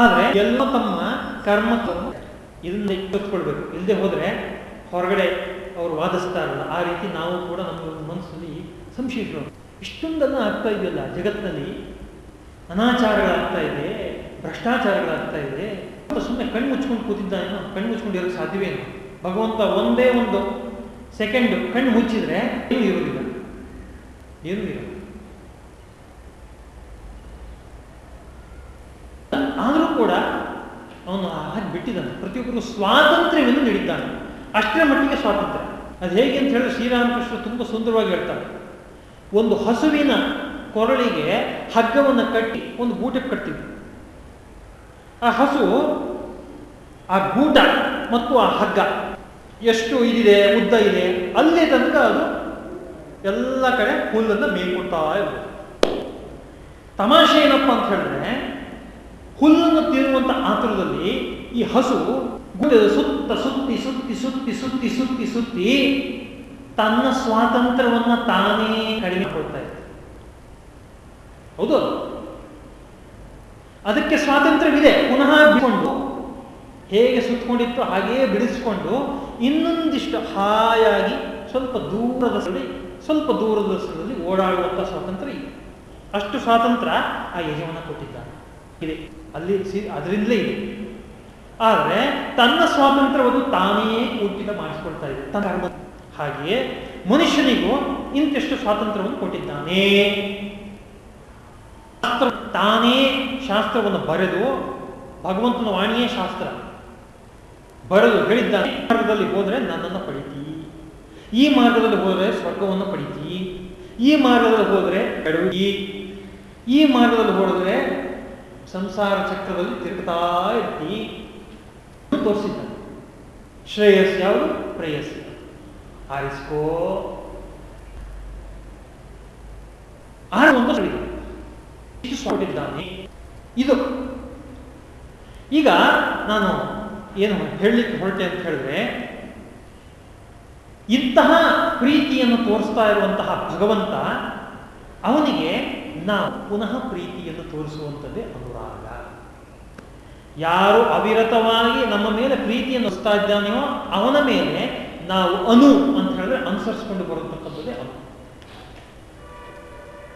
ಆದರೆ ಎಲ್ಲ ತಮ್ಮ ಕರ್ಮತ್ವವನ್ನು ಇದನ್ನ ಎತ್ಕೊಳ್ಬೇಕು ಇಲ್ಲದೆ ಹೋದರೆ ಹೊರಗಡೆ ಅವರು ವಾದಿಸ್ತಾರಲ್ಲ, ಆ ರೀತಿ ನಾವು ಕೂಡ ನಮ್ಮ ಮನಸ್ಸಲ್ಲಿ ಸಂಶಯಿಸೋಣ ಇಷ್ಟೊಂದನ್ನು ಆಗ್ತಾ ಇದೆಯಲ್ಲ ಜಗತ್ತಿನಲ್ಲಿ. ಅನಾಚಾರಗಳಾಗ್ತಾ ಇದೆ, ಭ್ರಷ್ಟಾಚಾರಗಳಾಗ್ತಾ ಇದೆ. ಸುಮ್ಮನೆ ಕಣ್ಣು ಮುಚ್ಕೊಂಡು ಕೂತಿದ್ದಾನೇನೋ ಕಣ್ಣು ಮುಚ್ಕೊಂಡು ಇರೋಕ್ಕೆ ಇಲ್ಲ. ಭಗವಂತ ಒಂದೇ ಒಂದು ಸೆಕೆಂಡ್ ಕಣ್ಣು ಮುಚ್ಚಿದ್ರೆ ಏನು ಇರುವುದಿಲ್ಲ. ಏನು ಇರಲ್ಲ. ಆದರೂ ಕೂಡ ಅವನು ಹಾಗೆ ಬಿಟ್ಟಿದ್ದಾನೆ. ಪ್ರತಿಯೊಬ್ಬರು ಸ್ವಾತಂತ್ರ್ಯವನ್ನು ನೀಡಿದ್ದಾನೆ. ಅಷ್ಟರ ಮಟ್ಟಿಗೆ ಸ್ವಾತಂತ್ರ್ಯ. ಅದು ಹೇಗೆ ಅಂತ ಹೇಳಿದ್ರೆ ಶ್ರೀರಾಮಕೃಷ್ಣ ತುಂಬ ಸುಂದರವಾಗಿ ಹೇಳ್ತಾರೆ. ಒಂದು ಹಸುವಿನ ಕೊರಳಿಗೆ ಹಗ್ಗವನ್ನು ಕಟ್ಟಿ, ಒಂದು ಗೂಟಕ್ಕೆ ಕಟ್ತೀವಿ. ಆ ಹಸು, ಆ ಗೂಟ ಮತ್ತು ಆ ಹಗ್ಗ, ಎಷ್ಟು ಇದಿದೆ, ಉದ್ದ ಇದೆ, ಅಲ್ಲೇ ತನಕ ಅದು ಎಲ್ಲ ಕಡೆ ಹುಲ್ಲನ್ನು ಮೇಲ್ಕೊಡ್ತಾ ಇರ್ಬೋದು. ತಮಾಷೆ ಏನಪ್ಪ ಅಂತ ಹೇಳಿದ್ರೆ, ಹುಲ್ಲನ್ನು ತಿನ್ನುವಂಥ ಆತುರದಲ್ಲಿ ಈ ಹಸು ಗುಡ್ಡದ ಸುತ್ತ ಸುತ್ತಿ ಸುತ್ತಿ ಸುತ್ತಿ ಸುತ್ತಿ ಸುತ್ತಿ ಸುತ್ತಿ ತನ್ನ ಸ್ವಾತಂತ್ರ್ಯವನ್ನು ತಾನೇ ಕಡಿಮೆ ಕೊಡ್ತಾ ಇದೆ ಹೌದು. ಅದಕ್ಕೆ ಸ್ವಾತಂತ್ರ್ಯವಿದೆ. ಪುನಃ ಬಿಡಿಕೊಂಡು ಹೇಗೆ ಸುತ್ತಕೊಂಡಿತ್ತು ಹಾಗೆಯೇ ಬಿಡಿಸಿಕೊಂಡು ಇನ್ನೊಂದಿಷ್ಟು ಹಾಯಾಗಿ ಸ್ವಲ್ಪ ದೂರದ ಸ್ವಲ್ಪ ದೂರದ ಸ್ಥಳದಲ್ಲಿ ಓಡಾಡುವಂಥ ಸ್ವಾತಂತ್ರ್ಯ ಇದೆ. ಅಷ್ಟು ಸ್ವಾತಂತ್ರ್ಯ ಆ ಯಜಮಾನ ಕೊಟ್ಟಿದ್ದಾನೆ. ಇದೆ. ಅಲ್ಲಿ ಅದರಿಂದಲೇ ಇದೆ. ಆದರೆ ತನ್ನ ಸ್ವಾತಂತ್ರ್ಯವನ್ನು ತಾನೇ ಊಟಿತ ಮಾಡಿಸ್ಕೊಳ್ತಾ ಇದೆ. ತನ್ನ ಹಾಗೆಯೇ ಮನುಷ್ಯನಿಗೂ ಇಂತಿಷ್ಟು ಸ್ವಾತಂತ್ರ್ಯವನ್ನು ಕೊಟ್ಟಿದ್ದಾನೆ. ಶಾಸ್ತ್ರ ತಾನೇ ಶಾಸ್ತ್ರವನ್ನು ಬರೆದು ಭಗವಂತನ ವಾಣಿಯೇ ಶಾಸ್ತ್ರ. ಬರೆದು ಹೇಳಿದ್ದಾನೆ ಮಾರ್ಗದಲ್ಲಿ ಹೋದರೆ ನನ್ನನ್ನು ಪಡಿತಿ. ಈ ಮಾರ್ಗದಲ್ಲಿ ಹೋದರೆ ಸ್ವರ್ಗವನ್ನು ಪಡಿತಿ. ಈ ಮಾರ್ಗದಲ್ಲಿ ಹೋದರೆ ಕಡುಗಿ ಈ ಮಾರ್ಗದಲ್ಲಿ ಹೋದರೆ ಸಂಸಾರ ಚಕ್ರದಲ್ಲಿ ತಿರುಗ್ತಾ ಇರ್ತಿ. ತೋರಿಸಿದ್ದ ಶ್ರೇಯಸ್ ಯಾವುದು? ಪ್ರೇಯಸ್. ಆರಿಸ್ಕೋ. ಆರು ಇದು. ಈಗ ನಾನು ಏನು ಹೇಳಲಿಕ್ಕೆ ಹೊರಟೆ ಅಂತ ಹೇಳಿದ್ರೆ, ಇಂತಹ ಪ್ರೀತಿಯನ್ನು ತೋರಿಸ್ತಾ ಇರುವಂತಹ ಭಗವಂತ ಅವನಿಗೆ ನಾವು ಪುನಃ ಪ್ರೀತಿಯನ್ನು ತೋರಿಸುವಂಥದ್ದೇ ಅನುರಾಗ. ಯಾರು ಅವಿರತವಾಗಿ ನಮ್ಮ ಮೇಲೆ ಪ್ರೀತಿಯನ್ನು ಇದ್ದಾನೆಯೋ ಅವನ ಮೇಲೆ ನಾವು ಅನು ಅಂತ ಹೇಳಿದ್ರೆ ಅನುಸರಿಸಿಕೊಂಡು ಬರತಕ್ಕಂಥದ್ದೇ ಅನು.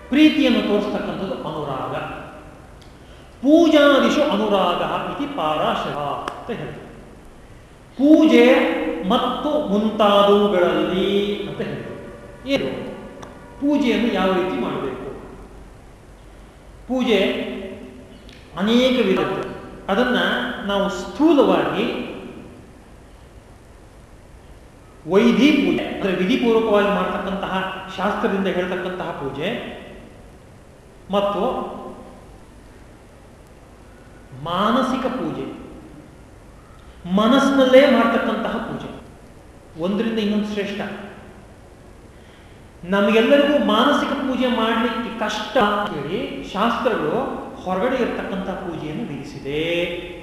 ಪ್ರೀತಿಯನ್ನು ತೋರಿಸ್ತಕ್ಕಂಥದ್ದು ಅನುರಾಗ. ಪೂಜಾದಿಶು ಅನುರಾಗ ಇತಿ ಪಾರಾಶರ ಅಂತ ಹೇಳ್ತಾರೆ. ಪೂಜೆ ಮತ್ತು ಮುಂತಾದವುಗಳಲ್ಲಿ ಅಂತ ಹೇಳ್ತಾರೆ. ಏನು? ಪೂಜೆಯನ್ನು ಯಾವ ರೀತಿ ಮಾಡಬೇಕು? ಪೂಜೆ ಅನೇಕ ವಿಧ ಅದನ್ನು ನಾವು ಸ್ಥೂಲವಾಗಿ ವೈಧಿ ಪೂಜೆ ಅಂದರೆ ವಿಧಿಪೂರ್ವಕವಾಗಿ ಮಾಡ್ತಕ್ಕಂತಹ ಶಾಸ್ತ್ರದಿಂದ ಹೇಳ್ತಕ್ಕಂತಹ ಪೂಜೆ ಮತ್ತು ಮಾನಸಿಕ ಪೂಜೆ. ಮನಸ್ಸಿನಲ್ಲೇ ಮಾಡ್ತಕ್ಕಂತಹ ಪೂಜೆ. ಒಂದರಿಂದ ಇನ್ನೊಂದು ಶ್ರೇಷ್ಠ. ನಮಗೆಲ್ಲರಿಗೂ ಮಾನಸಿಕ ಪೂಜೆ ಮಾಡಲಿಕ್ಕೆ ಕಷ್ಟ ಹೇಳಿ ಶಾಸ್ತ್ರಗಳು ಹೊರಗಡೆ ಇರ್ತಕ್ಕಂತಹ ಪೂಜೆಯನ್ನು ವಿಧಿಸಿದೆ.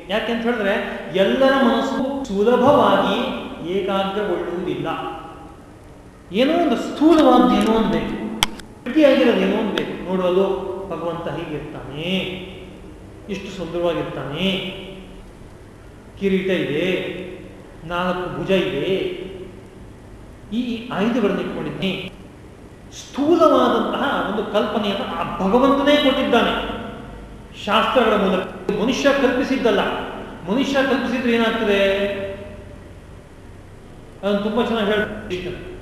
ಯಾಕೆಂತ ಹೇಳಿದ್ರೆ ಎಲ್ಲರ ಮನಸ್ಸು ಸುಲಭವಾಗಿ ಏಕಾಗ್ರಗೊಳ್ಳುವುದಿಲ್ಲ. ಏನೋ ಒಂದು ಸ್ಥೂಲವಾದ ಏನೋ ಒಂದು ಬೇಕು. ಗಟ್ಟಿಯಾಗಿರೋದು ಏನೋ ಒಂದು ಬೇಕು. ನೋಡೋದು ಭಗವಂತ ಹೀಗಿರ್ತಾನೆ ಇಷ್ಟು ಸುಂದರವಾಗಿರ್ತಾನೆ. ಕಿರೀಟ ಇದೆ. ನಾಲ್ಕು ಭುಜ ಇದೆ. ಈ ಆಯುಧಗಳನ್ನು ಇಟ್ಕೊಂಡಿದ್ದಾನೆ. ಸ್ಥೂಲವಾದಂತಹ ಒಂದು ಕಲ್ಪನೆಯನ್ನು ಆ ಭಗವಂತನೇ ಕೊಟ್ಟಿದ್ದಾನೆ. ಶಾಸ್ತ್ರಗಳ ಮೂಲಕ. ಮನುಷ್ಯ ಕಲ್ಪಿಸಿದ್ದಲ್ಲ. ಮನುಷ್ಯ ಕಲ್ಪಿಸಿದ್ರೆ ಏನಾಗ್ತದೆ? ಅದನ್ನು ತುಂಬಾ ಚೆನ್ನಾಗಿ ಹೇಳ್ತಾರೆ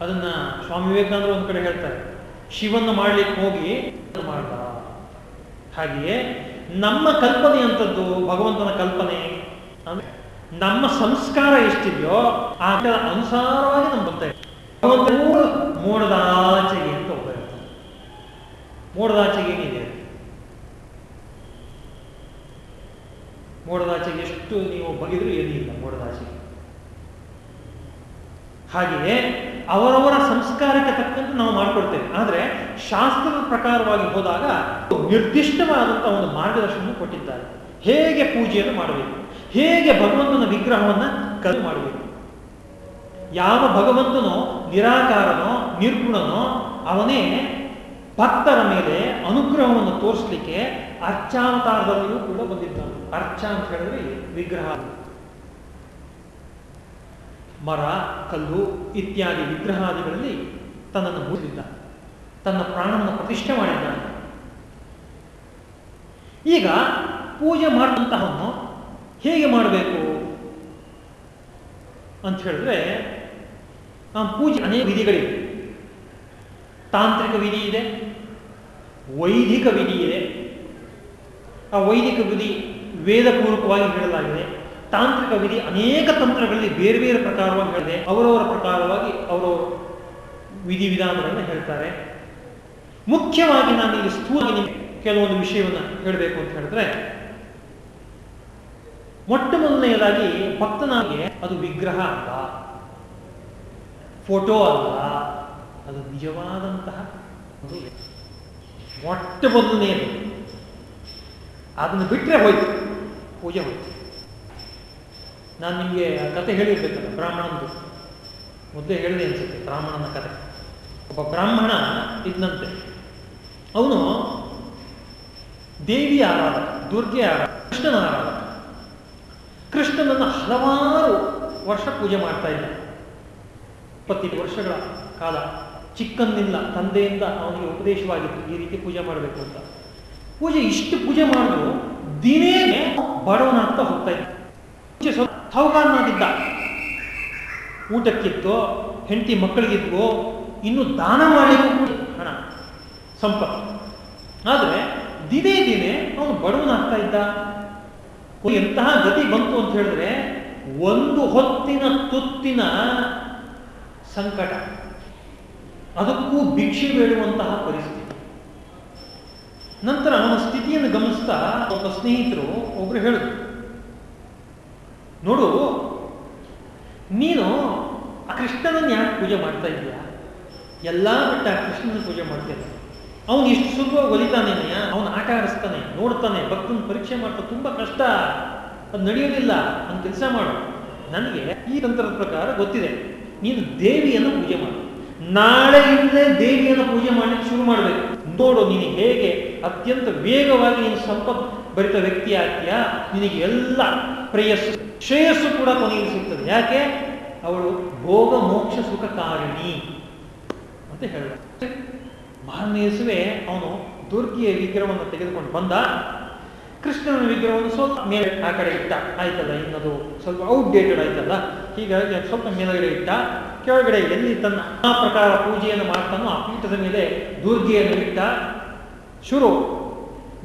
ಅದನ್ನ ಸ್ವಾಮಿ ವಿವೇಕಾನಂದರು ಒಂದು ಕಡೆ ಹೇಳ್ತಾರೆ. ಶಿವನ್ನ ಮಾಡ್ಲಿಕ್ಕೆ ಹೋಗಿ ಮಾಡ್ದ. ಹಾಗೆಯೇ ನಮ್ಮ ಕಲ್ಪನೆ ಅಂತದ್ದು ಭಗವಂತನ ಕಲ್ಪನೆ. ಅಂದ್ರೆ ನಮ್ಮ ಸಂಸ್ಕಾರ ಎಷ್ಟಿದೆಯೋ ಆ ಅನುಸಾರವಾಗಿ ನಮ್ಗೆ ಬರ್ತಾ ಇದೆ ಭಗವಂತ ಅಂತ ಒಬ್ಬ ಹೇಳ್ತಾನೆ ಮೋಡದಾಚೆಗೆ ಏನಿದೆ? ಮೋಡದಾಚೆಗೆ ಎಷ್ಟು ನೀವು ಬಗೆದ್ರು ಏನಿಲ್ಲ. ಮೋಡದಾಚೆಗೆ ಹಾಗೆಯೇ ಅವರವರ ಸಂಸ್ಕಾರಕ್ಕೆ ತಕ್ಕಂತೆ ನಾವು ಮಾಡಿಕೊಡ್ತೇವೆ ಆದರೆ ಶಾಸ್ತ್ರದ ಪ್ರಕಾರವಾಗಿ ಹೋದಾಗ ನಿರ್ದಿಷ್ಟವಾದಂತಹ ಒಂದು ಮಾರ್ಗದರ್ಶನ ಕೊಟ್ಟಿದ್ದಾರೆ. ಹೇಗೆ ಪೂಜೆಯನ್ನು ಮಾಡಬೇಕು? ಹೇಗೆ ಭಗವಂತನ ವಿಗ್ರಹವನ್ನು ಕಲ್ ಮಾಡಬೇಕು? ಯಾವ ಭಗವಂತನೋ ನಿರಾಕಾರನೋ ನಿರ್ಗುಣನೋ ಅವನೇ ಭಕ್ತರ ಮೇಲೆ ಅನುಗ್ರಹವನ್ನು ತೋರಿಸಲಿಕ್ಕೆ ಅರ್ಚಾವತಾರದಲ್ಲಿಯೂ ಕೂಡ ಬಂದಿದ್ದಾನೆ. ಅರ್ಚ ಅಂತ ಹೇಳಿದ್ರೆ ವಿಗ್ರಹ ಮರ, ಕಲ್ಲು ಇತ್ಯಾದಿ ವಿಗ್ರಹಾದಿಗಳಲ್ಲಿ ತನ್ನನ್ನು ಮೂಡಿದ್ದ. ತನ್ನ ಪ್ರಾಣವನ್ನು ಪ್ರತಿಷ್ಠೆ ಮಾಡಿದ್ದಾನೆ ಈಗ ಪೂಜೆ ಮಾಡಿದಂತಹವನ್ನು ಹೇಗೆ ಮಾಡಬೇಕು ಅಂತ ಹೇಳಿದ್ರೆ ಆ ಪೂಜೆ ಅನೇಕ ವಿಧಿಗಳಿವೆ. ತಾಂತ್ರಿಕ ವಿಧಿ ಇದೆ, ವೈದಿಕ ವಿಧಿ ಇದೆ. ಆ ವೈದಿಕ ವಿಧಿ ವೇದಪೂರ್ವಕವಾಗಿ ಹೇಳಲಾಗಿದೆ. ತಾಂತ್ರಿಕ ವಿಧಿ ಅನೇಕ ತಂತ್ರಗಳಲ್ಲಿ ಬೇರೆ ಬೇರೆ ಪ್ರಕಾರವಾಗಿ ಹೇಳಿದೆ. ಅವರವರ ಪ್ರಕಾರವಾಗಿ ಅವರು ವಿಧಿವಿಧಾನಗಳನ್ನು ಹೇಳ್ತಾರೆ. ಮುಖ್ಯವಾಗಿ ನಾನು ಇಲ್ಲಿ ಸ್ಥೂಲ ಕೆಲವೊಂದು ವಿಷಯವನ್ನು ಹೇಳಬೇಕು ಅಂತ ಹೇಳಿದ್ರೆ, ಮೊಟ್ಟ ಮೊದಲನೆಯದಾಗಿ ಭಕ್ತನಾಗೆ ಅದು ವಿಗ್ರಹ ಅಲ್ಲ, ಫೋಟೋ ಅಲ್ಲ, ಅದು ನಿಜವಾದಂತಹ ಮೊಟ್ಟ ಮೊದಲನೆಯದು. ಅದನ್ನು ಬಿಟ್ಟರೆ ಹೋಯ್ತು. ಪೂಜೆ ಹೋಯ್ತು. ನಾನು ನಿಮಗೆ ಕತೆ ಹೇಳಿರ್ಬೇಕಲ್ಲ, ಬ್ರಾಹ್ಮಣಂದು. ಮುದ್ದೆ ಹೇಳಿದೆ ಅನ್ಸುತ್ತೆ, ಬ್ರಾಹ್ಮಣನ ಕತೆ. ಒಬ್ಬ ಬ್ರಾಹ್ಮಣ ಇದ್ದಂತೆ ಅವನು ದೇವಿ ಆರಾಧಕ, ದುರ್ಗೆ ಆರಾಧ ಕೃಷ್ಣನ ಆರಾಧಕ. ಕೃಷ್ಣನನ್ನು ಹಲವಾರು ವರ್ಷ ಪೂಜೆ ಮಾಡ್ತಾ ಇದ್ದ. ಇಪ್ಪತ್ತೈದು ವರ್ಷಗಳ ಕಾಲ ಚಿಕ್ಕಂದಿಲ್ಲ ತಂದೆಯಿಂದ ಅವನಿಗೆ ಉಪದೇಶವಾಗಿತ್ತು, ಈ ರೀತಿ ಪೂಜೆ ಮಾಡಬೇಕು ಅಂತ. ಪೂಜೆ ಇಷ್ಟು ಪೂಜೆ ಮಾಡಿದ್ರು ದಿನೇ ಬಡವನಾಗ್ತಾ ಹೋಗ್ತಾ ಇದ್ದ. ಪೂಜೆ ಮಾಡಿದ್ದ ಊಟಕ್ಕಿತ್ತು ಹೆಂಡತಿ ಮಕ್ಕಳಿಗಿದ್ವು ಇನ್ನು ದಾನ ಮಾಡಲಿಕ್ಕೂ ಹಣ, ಸಂಪತ್ತು. ಆದರೆ, ದಿನೇ ದಿನೇ ಅವನು ಬಡವನಾಗ್ತಾ ಇದ್ದ. ಎಂತಹ ಗತಿ ಬಂತು ಅಂತ ಹೇಳಿದ್ರೆ, ಒಂದು ಹೊತ್ತಿನ ತುತ್ತಿನ ಸಂಕಟ. ಅದಕ್ಕೂ ಭಿಕ್ಷೆ ಬೇಡುವಂತಹ ಪರಿಸ್ಥಿತಿ. ನಂತರ ಅವನ ಸ್ಥಿತಿಯನ್ನು ಗಮನಿಸ್ತಾ ಒಬ್ಬ ಸ್ನೇಹಿತರು ಒಬ್ರು ಹೇಳಿದ್ರು ನೋಡು, ನೀನು ಆ ಕೃಷ್ಣನನ್ನು ಯಾಕೆ ಪೂಜೆ ಮಾಡ್ತಾ ಇದೀಯಾ? ಎಲ್ಲ ಬಿಟ್ಟ ಕೃಷ್ಣನ ಪೂಜೆ ಮಾಡ್ತೀಯ ಅವನು ಇಷ್ಟು ಸುಲಭವಾಗಿ ಒಲಿತಾನೆ ಅವನು ಆಟ ಆಡಿಸ್ತಾನೆ, ನೋಡ್ತಾನೆ, ಭಕ್ತನ ಪರೀಕ್ಷೆ ಮಾಡ್ತಾನೆ ತುಂಬಾ ಕಷ್ಟ, ಅದು ನಡೆಯೋದಿಲ್ಲ ಅಂತ ಕೆಲಸ ಮಾಡು. ನನಗೆ ಈ ತಂತ್ರದ ಪ್ರಕಾರ ಗೊತ್ತಿದೆ, ನೀನು ದೇವಿಯನ್ನು ಪೂಜೆ ಮಾಡು. ನಾಳೆಯಿಂದಲೇ ದೇವಿಯನ್ನು ಪೂಜೆ ಮಾಡಲಿಕ್ಕೆ ಶುರು ಮಾಡಬೇಕು. ನೋಡು, ನೀನು ಹೇಗೆ ಅತ್ಯಂತ ವೇಗವಾಗಿ ನೀನು ಸಂಪತ್ ಭರಿತ ವ್ಯಕ್ತಿ ಆಗ್ತೀಯಾ ನಿನಗೆ ಎಲ್ಲ ಪ್ರೇಯಸ್ಸು, ಶ್ರೇಯಸ್ಸು ಕೂಡ ಕೊನೆಯಲ್ಲಿ ಸಿಗ್ತದೆ. ಯಾಕೆ? ಅವಳು ಭೋಗ ಮೋಕ್ಷ ಸುಖ ಕಾರಣಿ ಅಂತ ಹೇಳ ಮಾರನೇಸುವೆ ಅವನು ದುರ್ಗಿಯ ವಿಗ್ರಹವನ್ನು ತೆಗೆದುಕೊಂಡು ಬಂದ. ಕೃಷ್ಣನ ವಿಗ್ರಹವನ್ನು ಸ್ವಲ್ಪ ಮೇಲೆ ಆ ಕಡೆ ಇಟ್ಟ. ಆಯ್ತಲ್ಲ, ಇನ್ನದು ಸ್ವಲ್ಪ ಔಟ್ಡೇಟೆಡ್ ಆಯ್ತಲ್ಲ? ಹೀಗಾಗಿ ಸ್ವಲ್ಪ ಮೇಲುಗಡೆ ಇಟ್ಟ. ಕೆಳಗಡೆ ಎಲ್ಲಿ ತನ್ನ ಆ ಪ್ರಕಾರ ಪೂಜೆಯನ್ನು ಮಾಡ್ತಾನೋ ಆ ಪೀಠದ ಮೇಲೆ ದುರ್ಗಿಯನ್ನು ಇಟ್ಟ. ಶುರು.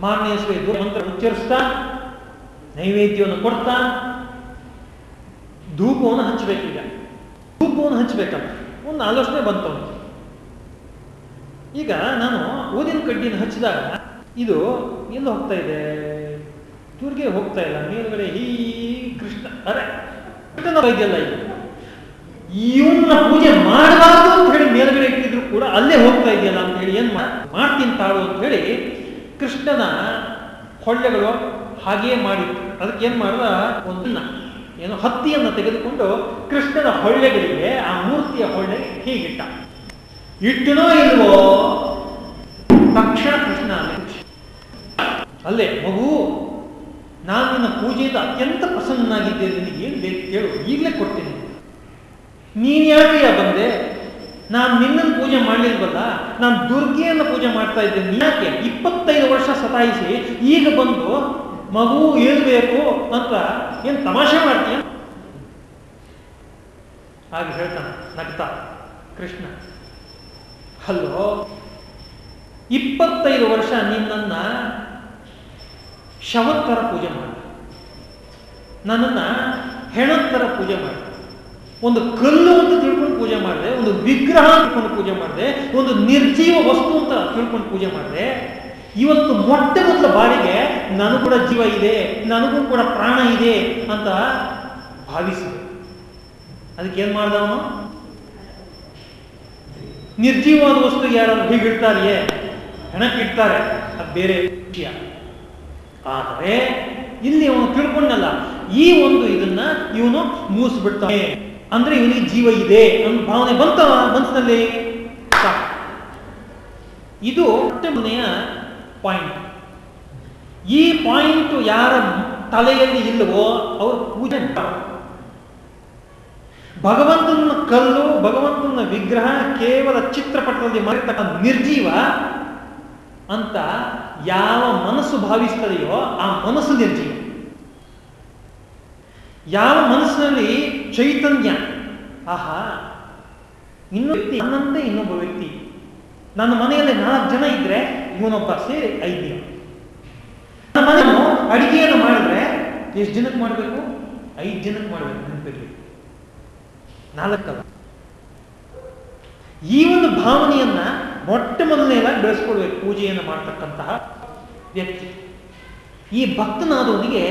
ಮಾರನೇ ಮಂತ್ರ ಉಚ್ಚರಿಸ್ತಾ, ನೈವೇದ್ಯವನ್ನು ಕೊಡ್ತಾ, ಧೂಪವನ್ನು ಹಚ್ಚಬೇಕೀಗ. ಧೂಪವನ್ನು ಹಚ್ಚಬೇಕಲ್ಲ, ಒಂದು ಆಲೋಚನೆ ಬಂತು ಈಗ ನಾನು ಓದಿನ ಕಡ್ಡಿನ ಹಚ್ಚಿದಾಗ ಇದು ಎಲ್ಲಿ ಹೋಗ್ತಾ ಇದೆ? ದೂರ್ಗೆ ಹೋಗ್ತಾ ಇಲ್ಲ, ಮೇಲ್ಗಡೆ ಹೀ ಕೃಷ್ಣ, ಅರೆ, ಕೃಷ್ಣನ ಇದೆಯಲ್ಲ ಇದು. ಇವನ್ನ ಪೂಜೆ ಮಾಡಬಾರ್ದು ಅಂತ ಹೇಳಿ ಮೇಲ್ಗಡೆ ಇಟ್ಟಿದ್ರು ಕೂಡ ಅಲ್ಲೇ ಹೋಗ್ತಾ ಇದೆಯಲ್ಲ ಅಂತ ಹೇಳಿ ಏನ್ ಮಾಡ್ತೀನಿ ತಾಳು ಅಂತ ಹೇಳಿ ಕೃಷ್ಣನ ಹೊಳ್ಳೆಗಳು ಹಾಗೆಯೇ ಮಾಡಿತ್ತು ಅದಕ್ಕೆ ಏನು ಮಾಡಿದ? ಒಂದನ್ನ, ಏನು ಹತ್ತಿಯನ್ನು ತೆಗೆದುಕೊಂಡು ಕೃಷ್ಣನ ಹೊಳ್ಳೆಗಳಿಗೆ ಆ ಮೂರ್ತಿಯ ಹೊಳ್ಳೆ ಹೀಗಿಟ್ಟ ಇಟ್ಟನೋ ಇಲ್ವೋ ತಕ್ಷಣ ಕೃಷ್ಣ ಅಲ್ಲೇ, ಮಗು, ನಾನು ನಿನ್ನ ಪೂಜೆಯಿಂದ ಅತ್ಯಂತ ಪ್ರಸನ್ನನಾಗಿದ್ದೆ ನಿನಗೆ ಏನು ಬೇಕು ಕೇಳು, ಈಗಲೇ ಕೊಡ್ತೀನಿ. ನೀನು ಯಾಕೆ ಬಂದೆ? ನಾನು ನಿನ್ನನ್ನು ಪೂಜೆ ಮಾಡಲಿಲ್ವಲ್ಲ ನಾನು ದುರ್ಗೆಯನ್ನು ಪೂಜೆ ಮಾಡ್ತಾ ಇದ್ದೇನೆ. ಯಾಕೆ ಇಪ್ಪತ್ತೈದು ವರ್ಷ ಸತಾಯಿಸಿ ಈಗ ಬಂದು ಮಗು ಏನು ಬೇಕು ಅಂತ ಏನು ತಮಾಷೆ ಮಾಡ್ತೀಯ? ಹಾಗೆ ಹೇಳ್ತಾನೆ ನಗ್ತಾ ಕೃಷ್ಣ. ಹಲೋ, ಇಪ್ಪತ್ತೈದು ವರ್ಷ ನಿನ್ನನ್ನ ಶವತ್ತರ ಪೂಜೆ ಮಾಡಿ ನನ್ನನ್ನು ಹೆಣತ್ತರ ಪೂಜೆ ಮಾಡಿ ಒಂದು ಕಲ್ಲು ಅಂತ ತಿಳ್ಕೊಂಡು ಪೂಜೆ ಮಾಡಿದೆ, ಒಂದು ವಿಗ್ರಹ ತಿಳ್ಕೊಂಡು ಪೂಜೆ ಮಾಡಿದೆ, ಒಂದು ನಿರ್ಜೀವ ವಸ್ತು ಅಂತ ತಿಳ್ಕೊಂಡು ಪೂಜೆ ಮಾಡಿದೆ. ಇವತ್ತು ಮೊಟ್ಟ ಮೊದಲ ಬಾರಿಗೆ ನನಗೂ ಕೂಡ ಜೀವ ಇದೆ, ನನಗೂ ಕೂಡ ಪ್ರಾಣ ಇದೆ ಅಂತ ಭಾವಿಸಿದೆ. ಅದಕ್ಕೆ ಏನ್ ಮಾಡ್ದವನು ನಿರ್ಜೀವವಾದ ವಸ್ತು ಯಾರು ಹೀಗಿಡ್ತಾರೆಯೇ ಹೆಣಕ್ಕಿಡ್ತಾರೆ, ಅದು ಬೇರೆ ವಿಷಯ. ಆದರೆ, ಇಲ್ಲಿ ಅವನು ತಿಳ್ಕೊಂಡಲ್ಲ, ಈ ಒಂದು ಇದನ್ನ ಇವನು ಮೂಸ್ಬಿಡ್ತಾನೆ. ಅಂದ್ರೆ ಇಲ್ಲಿ ಜೀವ ಇದೆ ಅನ್ನೋ ಭಾವನೆ ಬಂತ ಮನಸ್ಸಿನಲ್ಲಿ? ಇದು ಮನೆಯ ಪಾಯಿಂಟ್ ಈ ಪಾಯಿಂಟ್ ಯಾರ ತಲೆಯಲ್ಲಿ ಇಲ್ಲವೋ ಅವರು ಪೂಜೆ ಭಗವಂತನ ಕಲ್ಲು, ಭಗವಂತನ ವಿಗ್ರಹ ಕೇವಲ ಚಿತ್ರಪಟದಲ್ಲಿ ಮರೆತಕ್ಕಂಥ ನಿರ್ಜೀವ ಅಂತ ಯಾವ ಮನಸ್ಸು ಭಾವಿಸ್ತದೆಯೋ ಆ ಮನಸ್ಸು ನಿರ್ಜೀವ. ಯಾವ ಮನಸ್ಸಿನಲ್ಲಿ ಚೈತನ್ಯ. ಆಹಾ. ಇನ್ನೊಂದು ವ್ಯಕ್ತಿ ನನ್ನಂತೆ ಇನ್ನೊಬ್ಬ ವ್ಯಕ್ತಿ. ನನ್ನ ಮನೆಯಲ್ಲಿ ನಾಲ್ಕು ಜನ ಇದ್ರೆ ಇವನೊಬ್ಬ ಸೇರಿ ಐದು ಜನ. ನನ್ನ ಮನೆಯನ್ನು ಅಡಿಗೆಯನ್ನು ಮಾಡಿದ್ರೆ ಎಷ್ಟು ಜನಕ್ಕೆ ಮಾಡಬೇಕು? ಐದು ಜನಕ್ಕೆ ಮಾಡಬೇಕು ನೆನಪಿರಲಿ ನಾಲ್ಕಲ್ಲ ಈ ಒಂದು ಭಾವನೆಯನ್ನ ಮೊಟ್ಟ ಮೊದಲನೇದಾಗಿ ಬೆಳೆಸ್ಕೊಳ್ಬೇಕು ಪೂಜೆಯನ್ನು ಮಾಡ್ತಕ್ಕಂತಹ ವ್ಯಕ್ತಿ. ಈ ಭಕ್ತನಾದವನಿಗೆ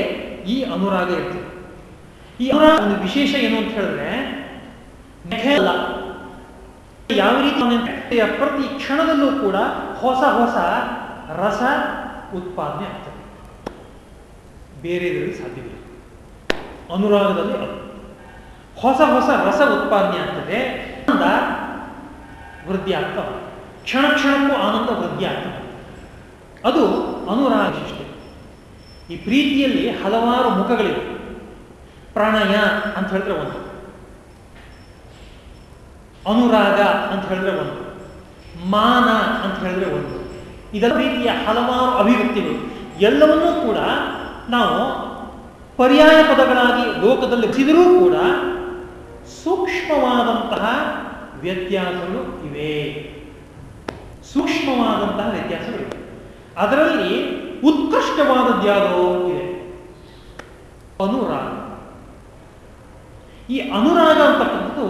ಈ ಅನುರಾಗ ಇರ್ತದೆ. ಈ ಒಂದು ವಿಶೇಷ ಏನು ಅಂತ ಹೇಳಿದ್ರೆ ಅಲ್ಲ ಯಾವ ರೀತಿ ಪ್ರತಿ ಕ್ಷಣದಲ್ಲೂ ಕೂಡ ಹೊಸ ಹೊಸ ರಸ ಉತ್ಪಾದನೆ ಆಗ್ತದೆ. ಬೇರೆದರಲ್ಲಿ ಸಾಧ್ಯವಿಲ್ಲ. ಅನುರಾಗದಲ್ಲಿ ಅದು. ಹೊಸ ಹೊಸ ರಸ ಉತ್ಪಾದನೆ ಆಗ್ತದೆ. ಆನಂದ ವೃದ್ಧಿ ಆಗ್ತವೆ. ಕ್ಷಣ ಕ್ಷಣಕ್ಕೂ ಆನಂದ ವೃದ್ಧಿ ಆಗ್ತದೆ ಅದು ಅನುರಾಗ ಈ ಪ್ರೀತಿಯಲ್ಲಿ ಹಲವಾರು ಮುಖಗಳಿವೆ. ಪ್ರಣಯ ಅಂತ ಹೇಳಿದ್ರೆ ಒಂದು. ಅನುರಾಗ ಅಂತ ಹೇಳಿದ್ರೆ ಒಂದು. ಮಾನ ಅಂತ ಹೇಳಿದ್ರೆ ಒಂದು. ಇದರ ರೀತಿಯ ಹಲವಾರು ಅಭಿವ್ಯಕ್ತಿಗಳು. ಎಲ್ಲವನ್ನೂ ಕೂಡ ನಾವು ಪರ್ಯಾಯ ಪದಗಳಾಗಿ ಲೋಕದಲ್ಲಿ ಸಿದರೂ ಕೂಡ ಸೂಕ್ಷ್ಮವಾದಂತಹ ವ್ಯತ್ಯಾಸಗಳು ಇವೆ. ಸೂಕ್ಷ್ಮವಾದಂತಹ ವ್ಯತ್ಯಾಸಗಳಿವೆ ಅದರಲ್ಲಿ ಉತ್ಕೃಷ್ಟವಾದದ್ದು ಯಾವುದೋ ಇದೆ. ಅನುರಾಗ. ಈ ಅನುರಾಗ ಅಂತಕ್ಕಂಥದ್ದು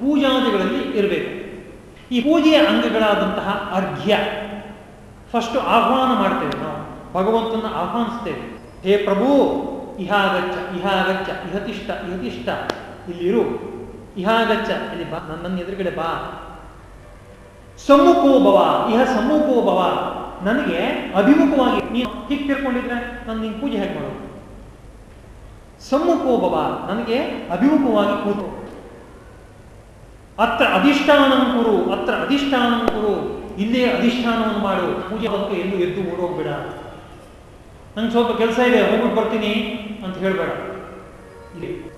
ಪೂಜಾದಿಗಳಲ್ಲಿ ಇರಬೇಕು. ಈ ಪೂಜೆಯ ಅಂಗಗಳಾದಂತಹ ಅರ್ಘ್ಯ. ಫಸ್ಟ್ ಆಹ್ವಾನ ಮಾಡ್ತೇವೆ ನಾವು. ಭಗವಂತನ ಆಹ್ವಾನಿಸ್ತೇವೆ. ಹೇ ಪ್ರಭು, ಇಹಾಗಚ್ಚ ಇಹಾಗಚ್ಚ ಇಹತಿಷ್ಟ ಇಹತಿಷ್ಟ ಇಲ್ಲಿರು. ಇಹಾಗಚ್ಚ, ಇಲ್ಲಿ ಬಾ ನನ್ನ ಎದುರುಗಡೆ ಬಾ. ಸಮ್ಮುಖೋಭವ ಇಹ ಸಮ್ಮುಖೋಭವ ನನಗೆ ಅಭಿಮುಖವಾಗಿ ನೀನು ಹೀಗೆ ತಿರ್ಕೊಂಡಿದ್ರೆ ನಾನು ನಿನ್ ಪೂಜೆ ಹೇಗೆ ಮಾಡೋದು? ಸಮ್ಮುಖೋಭವ ನನಗೆ ಅಭಿಮುಖವಾಗಿ ಕೂತು. ಅತ್ರ ಅಧಿಷ್ಠಾನಂ ಕುರು, ಅತ್ರ ಅಧಿಷ್ಠಾನಂ ಕುರು, ಇಲ್ಲೇ ಅಧಿಷ್ಠಾನವನ್ನು ಮಾಡು. ಪೂಜೆ ಬಂತು ಎಲ್ಲೂ ಎದ್ದು ಓಡೋಗ್ಬೇಡ. ನಂಗೆ ಸ್ವಲ್ಪ ಕೆಲಸ ಇದೆ ಹೋಗ್ಬಿಟ್ಟು ಬರ್ತೀನಿ ಅಂತ ಹೇಳಬೇಡ. ಇಲ್ಲಿ.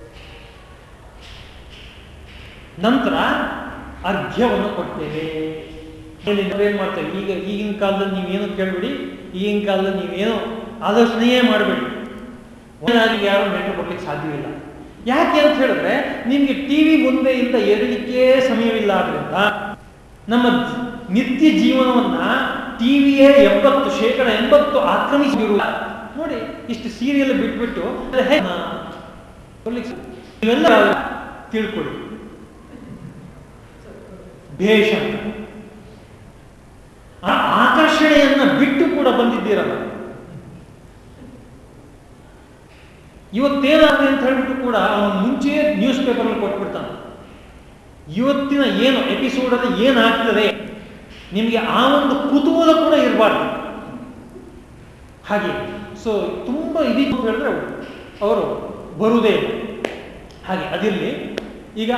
ನಂತರ ಅರ್ಘ್ಯವನ್ನು ಕೊಡ್ತೇವೆ. ನಾವೇನು ಮಾಡ್ತೇವೆ? ಈಗ ಈಗಿನ ಕಾಲದಲ್ಲಿ ನೀವೇನು ಕೇಳ್ಬಿಡಿ, ಈಗಿನ ಕಾಲದಲ್ಲಿ ನೀವೇನು ಆಲೋಚನೆಯೇ ಮಾಡಬೇಡಿ. ಒಂದಾಗಿ ಯಾರು ನೆಟ್ಟು ಕೊಡ್ಲಿಕ್ಕೆ ಸಾಧ್ಯವಿಲ್ಲ. ಯಾಕೆ ಅಂತ ಹೇಳಿದ್ರೆ, ನಿಮ್ಗೆ ಟಿವಿ ಮುಂದೆಯಿಂದ ಎರಲಿಕ್ಕೆ ಸಮಯವಿಲ್ಲ ಆದ್ರಿಂದ ನಮ್ಮ ನಿತ್ಯ ಜೀವನವನ್ನ ಟಿವಿಯೇ ಎಂಬತ್ತು ಶೇಕಡ, ಎಂಬತ್ತು ಆಕ್ರಮಿಸಿರುವ ನೋಡಿ, ಇಷ್ಟು ಸೀರಿಯಲ್ ಬಿಟ್ಬಿಟ್ಟು ನೀವೆಲ್ಲ ತಿಳ್ಕೊಳ್ಳಿ. ಭೇಷ ಆ ಆಕರ್ಷಣೆಯನ್ನ ಬಿಟ್ಟು ಕೂಡ ಬಂದಿದ್ದೀರಲ್ಲ. ಇವತ್ತೇನಾಗ್ತದೆ ಅಂತ ಹೇಳ್ಬಿಟ್ಟು ಕೂಡ ಅವನು ಮುಂಚೆ ನ್ಯೂಸ್ ಪೇಪರ್ ಕೊಟ್ಬಿಡ್ತಾನೆ. ಇವತ್ತಿನ ಏನು ಎಪಿಸೋಡ್ ಅಲ್ಲಿ ಏನಾಗ್ತದೆ ನಿಮಗೆ ಆ ಒಂದು ಕುತೂಹಲ ಕೂಡ ಇರಬಾರ್ದು. ಹಾಗೆ ಸೊ ತುಂಬ ಇದೀಗ ಹೇಳಿದ್ರೆ ಅವರು ಬರುವುದೇ ಇಲ್ಲ. ಹಾಗೆ ಅದಿರಲಿ, ಈಗ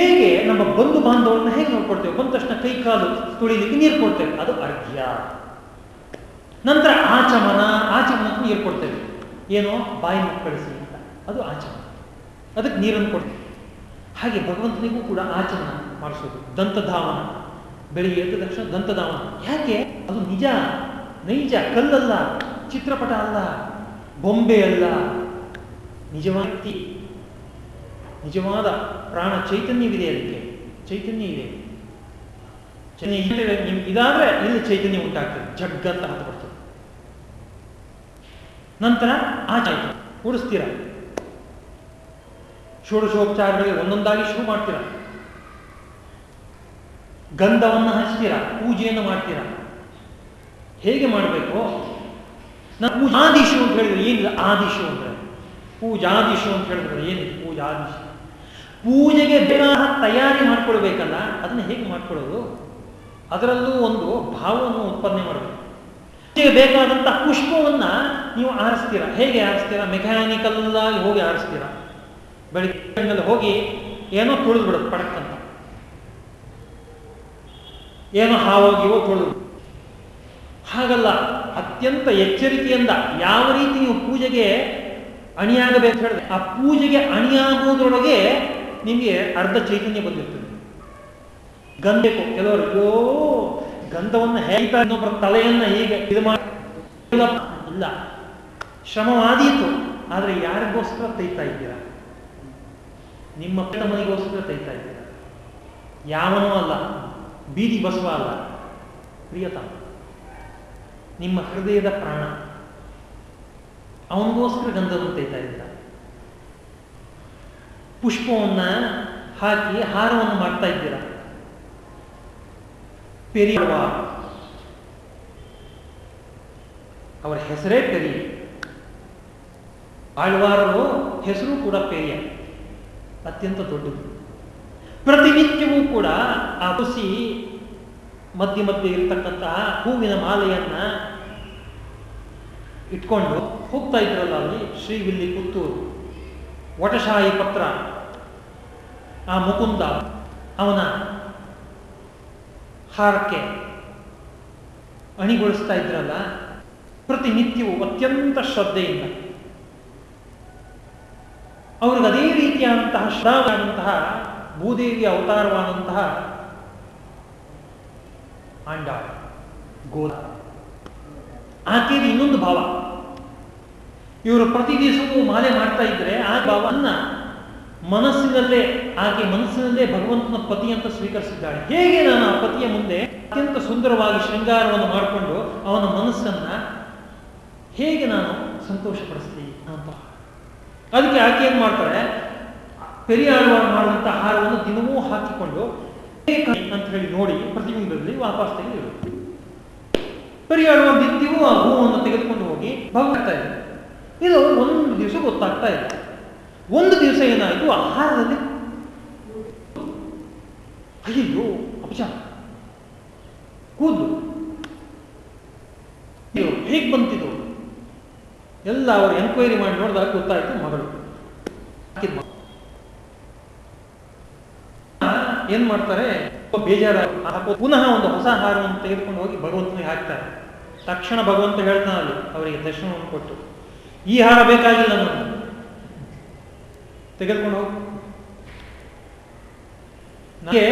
ಹೇಗೆ ನಮ್ಮ ಬಂಧು ಬಾಂಧವರನ್ನ ಹೇಗೆ ನೋಡ್ಕೊಡ್ತೇವೆ ಬಂದ ತಕ್ಷಣ ಕೈ ಕಾಲು ತುಳಿಲಿಕ್ಕೆ ನೀರು ಕೊಡ್ತೇವೆ. ಅದು ಅರ್ಘ್ಯ. ನಂತರ ಆಚಮನ, ಆಚಮನಕ್ಕೆ ನೀರು ಕೊಡ್ತೇವೆ. ಏನೋ ಬಾಯಿ ಮುಕ್ಕಳಿಸಿ ಅಂತ. ಅದು ಆಚರಣೆ ಅದಕ್ಕೆ ನೀರನ್ನು ಕೊಡ್ತೀವಿ. ಹಾಗೆ ಭಗವಂತನಿಗೂ ಕೂಡ ಆಚರಣೆ ಮಾಡಿಸೋದು. ದಂತಧಾವನ. ಬೆಳಿಗ್ಗೆ ಎದ್ದ ತಕ್ಷಣ ದಂತಧಾವನ. ಯಾಕೆ? ಅದು ನಿಜ. ನೈಜ. ಕಲ್ಲಲ್ಲ. ಚಿತ್ರಪಟ ಅಲ್ಲ. ಬೊಂಬೆ ಅಲ್ಲ. ನಿಜವಾಗಿ ನಿಜವಾದ ಪ್ರಾಣ ಚೈತನ್ಯವಿದೆ ಅದಕ್ಕೆ. ಚೈತನ್ಯ ಇದೆ. ನಿಮ್ಗೆ ಇದಾದ್ರೆ ಇಲ್ಲಿ ಚೈತನ್ಯ ಉಂಟಾಗ್ತದೆ. ಜಗ್ಗಂತ ಹತ್ತು ನಂತರ ಆಚಾಯ್ತು ಕೂಡಿಸ್ತೀರ ಷೋಡಶೋಪಚಾರಗಳಿಗೆ ಒಂದೊಂದಾಗಿ ಶುರು ಮಾಡ್ತೀರ? ಗಂಧವನ್ನು ಹಚ್ತೀರ? ಪೂಜೆಯನ್ನು ಮಾಡ್ತೀರಾ? ಹೇಗೆ ಮಾಡಬೇಕು? ನಾವು ಪೂಜಾದೀಶು ಅಂತ ಹೇಳಿದ್ರೆ ಏನಿಲ್ಲ? ಆದಿಶು ಅಂದ್ರೆ ಪೂಜಾದಿಶು ಅಂತ ಹೇಳಿದ್ರೆ ಏನಿಲ್ಲ? ಪೂಜಾದಿಶು ಪೂಜೆಗೆ ಬೇಗ ತಯಾರಿ ಮಾಡ್ಕೊಳ್ಬೇಕಲ್ಲ, ಅದನ್ನ ಹೇಗೆ ಮಾಡ್ಕೊಳ್ಳೋದು? ಅದರಲ್ಲೂ ಒಂದು ಭಾವವನ್ನು ಉತ್ಪಾದನೆ ಮಾಡಬೇಕು ಬೇಕಾದಂತಹ ಪುಷ್ಪವನ್ನ ನೀವು ಆರಿಸ್ತೀರಾ. ಹೇಗೆ ಆರಿಸ್ತೀರಾ? ಮೆಕ್ಯಾನಿಕಲ್ ಆಗಿ ಹೋಗಿ ಆರಿಸ್ತೀರಾ. ಬೆಳಿಗ್ಗೆ ಹೋಗಿ ಏನೋ ತುಳಿದು ಬಿಡೋದು ಪಡಕ್ಕಂತ ಏನೋ ಹಾವೋಗಿವೋ ತುಳಿದು ಹಾಗಲ್ಲ, ಅತ್ಯಂತ ಎಚ್ಚರಿಕೆಯಿಂದ ಯಾವ ರೀತಿ ನೀವು ಪೂಜೆಗೆ ಅಣಿಯಾಗಬೇಕು ಹೇಳಿದ್ರೆ, ಆ ಪೂಜೆಗೆ ಅಣಿಯಾಗುವುದರೊಳಗೆ ನಿಮಗೆ ಅರ್ಧ ಚೈತನ್ಯ ಬಂದಿರ್ತದೆ. ಗಂಧಬೇಕು ಕೆಲವರು ಗಂಧವನ್ನು ಹೇಳ್ತಾ ಇನ್ನೊಬ್ಬರ ತಲೆಯನ್ನು ಹೀಗೆ ಇದು ಮಾಡಿ ಇಲ್ಲ. ಶ್ರಮವಾದೀತು. ಆದರೆ ಯಾರಿಗೋಸ್ಕರ ತೈತಾ ಇದ್ದೀರಾ? ನಿಮ್ಮ ಮನೆಗೋಸ್ಕರ ತೈತಾ ಇದ್ದೀರಾ? ಯಾವನೂ ಅಲ್ಲ. ಬೀದಿ ಬಸವ ಅಲ್ಲ. ಪ್ರಿಯತ ನಿಮ್ಮ ಹೃದಯದ ಪ್ರಾಣ, ಅವನಿಗೋಸ್ಕರ ಗಂಧವನ್ನು ತೈತಾ ಇದ್ದ ಪುಷ್ಪವನ್ನು ಹಾಕಿ ಹಾರವನ್ನು ಮಾಡ್ತಾ ಇದ್ದೀರ? ಪೆರಿಯವ ಅವರ ಹೆಸರೇ ಪೆರಿ ಆಳ್ವಾರರು ಹೆಸರು ಕೂಡ ಪೆರಿಯ. ಅತ್ಯಂತ ದೊಡ್ಡದು. ಪ್ರತಿನಿತ್ಯವೂ ಕೂಡ ಆ ತುಸಿ ಮಧ್ಯ ಮಧ್ಯೆ ಇರತಕ್ಕಂತಹ ಹೂವಿನ ಮಾಲೆಯನ್ನ ಇಟ್ಕೊಂಡು ಹೋಗ್ತಾ ಇದ್ರಲ್ಲ ಅಲ್ಲಿ ಶ್ರೀವಿಲ್ಲಿ ಪುತ್ತೂರು. ವಟಶಾಹಿ ಪತ್ರ. ಆ ಮುಕುಂದ ಅವನ ಹಾರಕ್ಕೆ ಅಣಿಗೊಳಿಸ್ತಾ ಇದ್ರಲ್ಲ, ಪ್ರತಿನಿತ್ಯವೂ ಅತ್ಯಂತ ಶ್ರದ್ಧೆಯಿಂದ. ಅವ್ರಿಗೆ ಅದೇ ರೀತಿಯಾದಂತಹ ಶ್ರಾವಾದಂತಹ ಭೂದೇವಿಯ ಅವತಾರವಾದಂತಹ ಆಂಡಾಳ ಗೋದ ಆಕೆಗೆ ಇನ್ನೊಂದು ಭಾವ. ಇವರು ಪ್ರತಿ ದಿವಸವೂ ಮಾಲೆ ಮಾಡ್ತಾ ಇದ್ರೆ ಆ ಭಾವನ್ನ ಮನಸ್ಸಿನಲ್ಲೇ, ಆಕೆ ಮನಸ್ಸಿನಲ್ಲೇ ಭಗವಂತನ ಪತಿ ಅಂತ ಸ್ವೀಕರಿಸಿದ್ದಾಳೆ. ಹೇಗೆ ನಾನು ಆ ಪತಿಯ ಮುಂದೆ ಅತ್ಯಂತ ಸುಂದರವಾಗಿ ಶೃಂಗಾರವನ್ನು ಮಾಡಿಕೊಂಡು ಅವನ ಮನಸ್ಸನ್ನ ಹೇಗೆ ನಾನು ಸಂತೋಷಪಡಿಸ್ತೀನಿ ಅಂತ. ಅದಕ್ಕೆ ಆಕೆ ಏನ್ ಮಾಡ್ತಾಳೆ? ಪೆರಿಯಾಳುವ ಮಾಡುವಂತಹ ಆಹಾರವನ್ನು ದಿನವೂ ಹಾಕಿಕೊಂಡು ಅಂತ ಹೇಳಿ ನೋಡಿ, ಪ್ರತಿಬಿಂಬದಲ್ಲಿ ವಾಪಸ್ ತೆಗೆದು ಪೆರಿಯಾಳುವ ನಿತ್ಯವೂ ಆ ಹೂವನ್ನು ತೆಗೆದುಕೊಂಡು ಹೋಗಿ ಭಗವಂತ ಇದೆ. ಇದು ಒಂದು ದಿವಸ ಗೊತ್ತಾಗ್ತಾ ಇಲ್ಲ ಒಂದು ದಿವಸ ಏನಾಯಿತು? ಆಹಾರದಲ್ಲಿ ಅಯ್ಯೋ ಅಪಚಾರ ಕೂದಲು. ಹೇಗೆ ಬಂತಿದ್ದು ಎಲ್ಲ ಅವರು ಎನ್ಕ್ವೈರಿ ಮಾಡಿ ನೋಡಿದಾಗ ಗೊತ್ತಾಯಿತು ಮಗಳು. ಏನ್ ಮಾಡ್ತಾರೆ? ಬೇಜಾರ ಪುನಃ ಒಂದು ಹೊಸ ಆಹಾರವನ್ನು ತೆಗೆದುಕೊಂಡು ಹೋಗಿ ಭಗವಂತನಿಗೆ ಹಾಕ್ತಾರೆ. ತಕ್ಷಣ ಭಗವಂತ ಹೇಳ್ತಾನೆ ಅಲ್ಲಿ ಅವರಿಗೆ ದರ್ಶನವನ್ನು ಕೊಟ್ಟು. ಈ ಹಾರ ಬೇಕಾಗಿಲ್ಲ ನನಗೆ ತೆಗೆದುಕೊಂಡು ಹೋಗಿ. ನನಗೆ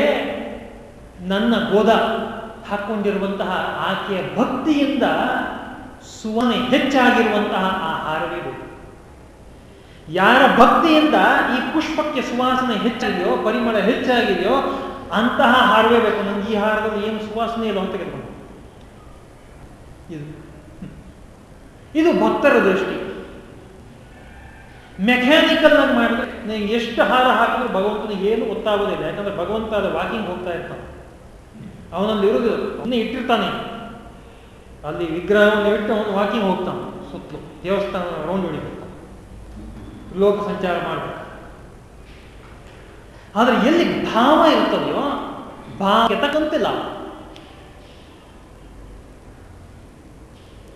ನನ್ನ ಗೋದ ಹಾಕೊಂಡಿರುವಂತಹ ಆಕೆಯ ಭಕ್ತಿಯಿಂದ ಸುವನೆ ಹೆಚ್ಚಾಗಿರುವಂತಹ ಆ ಹಾರವೇ ಬೇಕು. ಯಾರ ಭಕ್ತಿಯಿಂದ ಈ ಪುಷ್ಪಕ್ಕೆ ಸುವಾಸನೆ ಹೆಚ್ಚಾಗಿದೆಯೋ, ಪರಿಮಳ ಹೆಚ್ಚಾಗಿದೆಯೋ, ಅಂತಹ ಹಾರವೇ ಬೇಕು. ನನಗೆ ಈ ಹಾರದಲ್ಲಿ ಏನು ಸುವಾಸನೆ ಇಲ್ಲ ಅಂತ ತೆಗೆದುಕೊಂಡು ಇದು. ಇದು ಭಕ್ತರ ದೃಷ್ಟಿ. ಮೆಕ್ಯಾನಿಕಲ್ ಆಗಿ ಮಾಡಿದ್ರೆ ನೀವು ಎಷ್ಟು ಹಾರ ಹಾಕಿದ್ರು ಭಗವಂತನಿಗೆ ಏನು ಗೊತ್ತಾಗೋದಿಲ್ಲ. ಯಾಕಂದ್ರೆ ಭಗವಂತ ಅದು ವಾಕಿಂಗ್ ಹೋಗ್ತಾ ಇರ್ತಾನೆ. ಅವನಲ್ಲಿ ಇರುದು ಅವನ್ನ ಇಟ್ಟಿರ್ತಾನೆ. ಅಲ್ಲಿ ವಿಗ್ರಹವನ್ನು ಇಟ್ಟು ಅವನು ವಾಕಿಂಗ್ ಹೋಗ್ತಾನೆ. ಸುತ್ತಲೂ ದೇವಸ್ಥಾನ ರೌಂಡ್ ಹೊಡಿಬೇಕು. ಲೋಕ ಸಂಚಾರ ಮಾಡಬೇಕು. ಆದರೆ ಎಲ್ಲಿ ಭಾವ ಇರ್ತದೆಯೋ ಭಾವ ಕೆತಕ್ಕಂತಿಲ್ಲ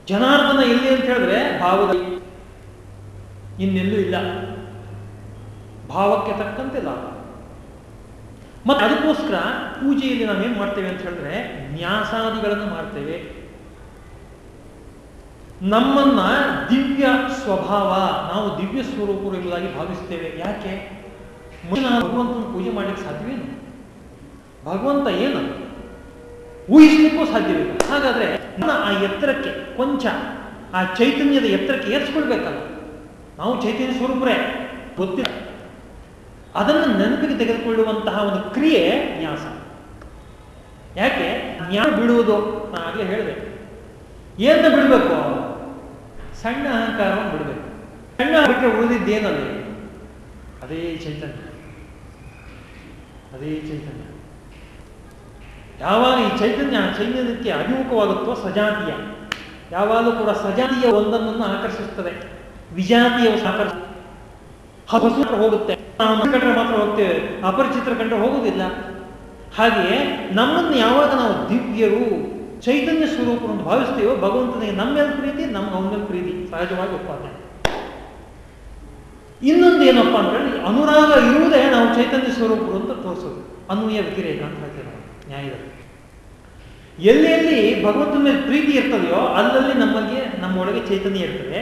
ಜನಾರ್ದನ ಎಲ್ಲಿ ಅಂತ ಹೇಳಿದ್ರೆ ಭಾವದಲ್ಲಿ ಇನ್ನೆಲ್ಲೂ ಇಲ್ಲ. ಭಾವಕ್ಕೆ ತಕ್ಕಂತೆ ಲಾಭ. ಮತ್ತು ಅದಕ್ಕೋಸ್ಕರ ಪೂಜೆಯಲ್ಲಿ ನಾವೇನ್ ಮಾಡ್ತೇವೆ ಅಂತ ಹೇಳಿದ್ರೆ ನ್ಯಾಸಾದಿಗಳನ್ನು ಮಾಡ್ತೇವೆ. ನಮ್ಮನ್ನ ದಿವ್ಯ ಸ್ವಭಾವ, ನಾವು ದಿವ್ಯ ಸ್ವರೂಪರು ಎಂಬುದಾಗಿ ಭಾವಿಸ್ತೇವೆ. ಯಾಕೆ? ಭಗವಂತನ ಪೂಜೆ ಮಾಡ್ಲಿಕ್ಕೆ ಸಾಧ್ಯವೇನು? ಭಗವಂತ ಏನು? ಊಹಿಸ್ಲಿಕ್ಕೂ ಸಾಧ್ಯವಿಲ್ಲ. ಹಾಗಾದ್ರೆ ಆ ಎತ್ತರಕ್ಕೆ ಕೊಂಚ, ಆ ಚೈತನ್ಯದ ಎತ್ತರಕ್ಕೆ ಏರ್ಸ್ಕೊಳ್ಬೇಕಲ್ಲ. ನಾವು ಚೈತನ್ಯ ಸ್ವರೂಪರೇ, ಗೊತ್ತಿಲ್ಲ. ಅದನ್ನು ನೆನಪಿಗೆ ತೆಗೆದುಕೊಳ್ಳುವಂತಹ ಒಂದು ಕ್ರಿಯೆ ನ್ಯಾಸ. ಯಾಕೆ? ನ್ಯಾಯ ಬಿಡುವುದು ನಾನು ಆಗಲೇ ಹೇಳಿದೆ. ಏನ ಬಿಡಬೇಕು? ಸಣ್ಣ ಅಹಂಕಾರವನ್ನು ಬಿಡಬೇಕು. ಸಣ್ಣ ಬಿಟ್ಟರೆ ಉಳಿದಿದ್ದೇನಲ್ಲಿ, ಅದೇ ಚೈತನ್ಯ. ಅದೇ ಚೈತನ್ಯ. ಯಾವಾಗ ಈ ಚೈತನ್ಯ ಚೈತನ್ಯಕ್ಕೆ ಅಭಿಮುಖವಾಗುತ್ತೋ ಸಜಾತಿಯ. ಯಾವಾಗಲೂ ಕೂಡ ಸಜಾತಿಯ ಒಂದನ್ನು ಆಕರ್ಷಿಸ್ತದೆ ವಿಜಾತಿಯ ಆಕರ್ಷ ಹಸು ಹೋಗುತ್ತೆ. ನಾವು ಮಾತ್ರ ಹೋಗ್ತೇವೆ. ಅಪರಿಚಿತರ ಕಂಡ್ರೆ ಹೋಗುವುದಿಲ್ಲ. ಹಾಗೆಯೇ ನಮ್ಮನ್ನು ಯಾವಾಗ ನಾವು ದಿವ್ಯರು, ಚೈತನ್ಯ ಸ್ವರೂಪರು ಅಂತ ಭಾವಿಸ್ತೇವೋ, ಭಗವಂತನಿಗೆ ನಮ್ಮೆಲ್ಲ ಪ್ರೀತಿ, ನಮ್ಮ ಅವನ ಮೇಲೆ ಪ್ರೀತಿ. ಸಹಜವಾಗಿ ಒಪ್ಪಾದ ಇನ್ನೊಂದು ಏನಪ್ಪಾ ಅಂದ್ರೆ ಅನುರಾಗ ಇರುವುದೇ ನಾವು ಚೈತನ್ಯ ಸ್ವರೂಪರು ಅಂತ ತೋರಿಸೋದು. ಅನ್ವಯ ವ್ಯತಿರೇಕ ಅಂತ ಹೇಳ್ತೇವೆ ನಾವು, ನ್ಯಾಯದಲ್ಲಿ. ಎಲ್ಲಿ ಎಲ್ಲಿ ಭಗವಂತನ ಮೇಲೆ ಪ್ರೀತಿ ಇರ್ತದೆಯೋ, ಅಲ್ಲಲ್ಲಿ ನಮಗೆ ನಮ್ಮೊಳಗೆ ಚೈತನ್ಯ ಇರ್ತದೆ.